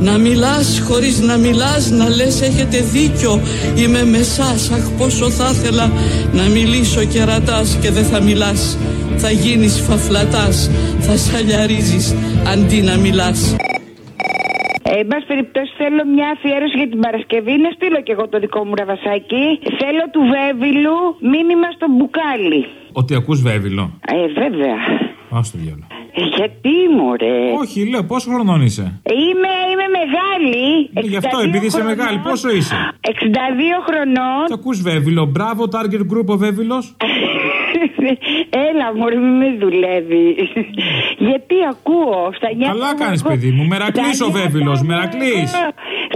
Να μιλάς χωρίς να μιλάς, να λες έχετε δίκιο. Είμαι με σας, αχ πόσο θα ήθελα να μιλήσω και ρατάς και δεν θα μιλάς. Θα γίνεις φαφλατάς, θα σαλιαρίζεις αντί να μιλάς. Ε, εν πάση περιπτώσει, θέλω μια αφιέρωση για την Παρασκευή. Να στείλω κι εγώ το δικό μου ραβασάκι. Θέλω του Βέβυλου μήνυμα στο μπουκάλι. Ότι ακούς βέβυλο. Ε, βέβαια. Α το διάλογο. Ε, γιατί μωρέ. Όχι, λέω, πόσο χρονών είσαι; Είμαι, είμαι μεγάλη. Ε, Γι' αυτό, 62 επειδή είσαι χρονών. μεγάλη, πόσο είσαι; 62 χρονών. Τι ακούς βέβυλο. Μπράβο, target group ο βέβυλος. Έλα, μωρέ, μην με δουλεύεις. Γιατί ακούω. Στα νιάτα Καλά μου κάνεις, εγώ- παιδί μου. Μερακλής Στα ο νιάτα βέβυλος. μου Μερακλής.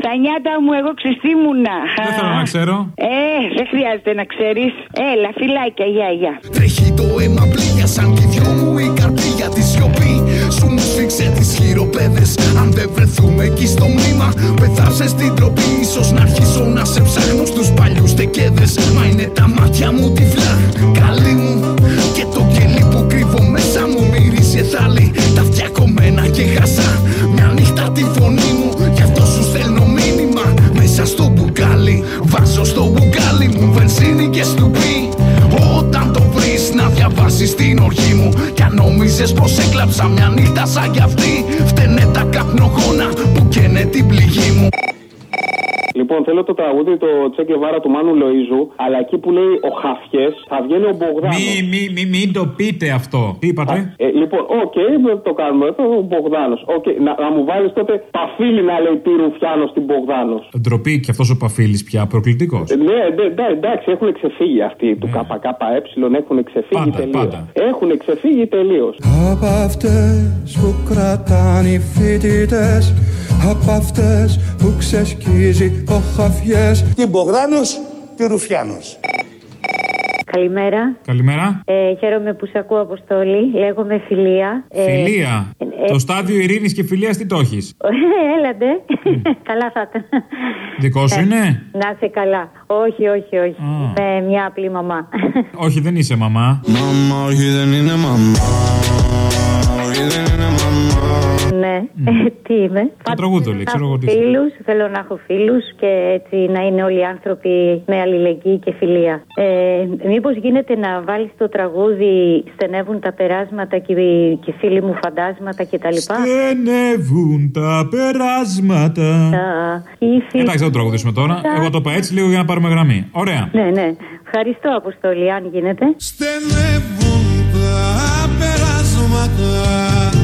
Εγώ- Στα νιάτα μου, εγώ ξεστήμουνα. Δεν θέλω να ξέρω. Ε, δεν χρειάζεται να ξέρεις. Έλα, φυλάκια, γεια, γεια. Τρέχει το αίμα πλήγια σαν κι οι δυο μου η καρδιά της σιωπή Σου μου σφίξε τις χειροπέδες Αν δεν βρεθούμε εκεί στο μνήμα Πεθάσε στην τροπή Ίσως να αρχίσω να σε ψάχνω στους παλιούς τεκέδες Μα είναι τα μάτια μου τυφλά Καλή μου Και το κελί που κρύβω μέσα μου μυρίζει εθάλη Τα αυτιά κομμένα και χασά Μια νύχτα τη φωνή μου Μέσα στο μπουκάλι. Βάζω στο μπουκάλι μου βενζίνη και στουπί. Όταν το βρεις να διαβάσεις την οργή μου Κι αν νόμιζες πως έκλαψα μια νύχτα σαν κι αυτή Φταίνε τα καπνογόνα που καίνε την πληγή μου Λοιπόν, θέλω το τραγούδι το Τσέκε Βάρα του Μάνου Λοίζου, αλλά εκεί που λέει ο Χαφιές θα βγαίνει ο Μπογδάνος. Μη, μη, μη, μην το πείτε αυτό. Τι είπατε; Ε, λοιπόν, οκ, το κάνουμε. Αυτό ο Μπογδάνος. να, να μου βάλεις τότε παφίλι να λέει τι Ρουφιάνος στην Μπογδάνος. Ντροπή και αυτός ο Παφίλης πια, προκλητικός. Ε, ναι, ναι, ναι, εντάξει, έχουν ξεφύγει αυτοί του ΚΚΕ, έχουν ξεφύγει Πάντα, τελείως. πάντα. Έχουν ξεφύγει τελείως. Από αυτές που κρατάνε οι φοιτητές Από αυτές που ξεσκίζει ο χαφιές Και Μπογδάνος και Ρουφιάνος. Καλημέρα. Καλημέρα. Ε, χαίρομαι που σε ακούω, Αποστόλη. Λέγομαι Φιλία. Ε, Φιλία. ε, Το στάδιο ειρήνης και φιλίας τι το έχεις; Έλατε. καλά θα ήταν. Δικό σου Ε, είναι; Να είσαι καλά. Όχι, όχι, όχι. Είμαι μια απλή μαμά. Όχι, δεν είσαι μαμά. Μαμά, όχι δεν είναι μαμά Όχι δεν είναι μαμά ναι. Ε, τι είμαι. Το τραγούδι το λέει, ξέρω εγώ τι. είσαι. Φίλους, θέλω να έχω φίλους και έτσι να είναι όλοι οι άνθρωποι με αλληλεγγύη και φιλία. Ε, Μήπως γίνεται να βάλεις το τραγούδι Στενεύουν τα περάσματα και, οι- και οι φίλοι μου φαντάσματα κτλ. Στενεύουν τα περάσματα. Οι φίλοι- Εντάξει, δεν το τραγουδήσουμε τώρα. Εγώ το είπα έτσι λίγο για να πάρουμε γραμμή. Ωραία. Ναι, ναι. Ευχαριστώ, Αποστολή, αν γίνεται. Στενεύουν τα περάσματα Οι φίλοι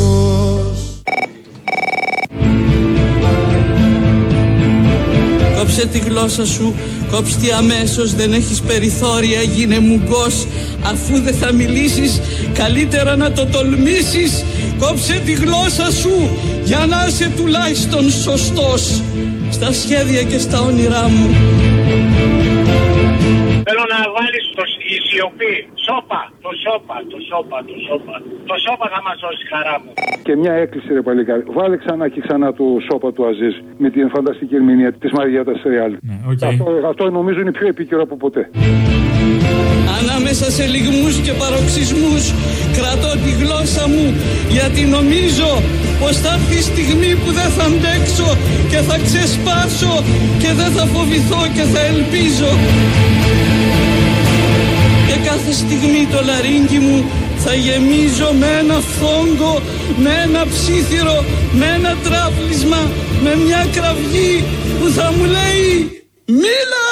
Κόψε τη γλώσσα σου, κόψε τη αμέσως, δεν έχεις περιθώρια, γίνε μουγκός. Αφού δεν θα μιλήσεις, καλύτερα να το τολμήσεις. Κόψε τη γλώσσα σου, για να είσαι τουλάχιστον σωστός Στα σχέδια και στα όνειρά μου. Θέλω να βάλεις το, η σιωπή. Σόπα, το σόπα, το σόπα, το σόπα. Το σόπα θα μας σώσει χαρά μου. Και μια έκκληση ρε παλικάρι. Βάλε ξανά και ξανά το σώπα του Αζίζ με την φανταστική ερμηνεία της Μαριέτα Ρεάλ. αυτό, αυτό νομίζω είναι πιο επίκαιρο από ποτέ. Ανάμεσα σε λιγμούς και παροξισμούς κρατώ τη γλώσσα μου γιατί νομίζω πως θα έρθει η στιγμή που δεν θα αντέξω και θα ξεσπάσω και δεν θα φοβηθώ και θα ελπίζω και κάθε στιγμή το λαρίνκι μου θα γεμίζω με ένα φόγκο, με ένα ψήθυρο, με ένα τράπλισμα, με μια κραυγή που θα μου λέει «Μίλα!»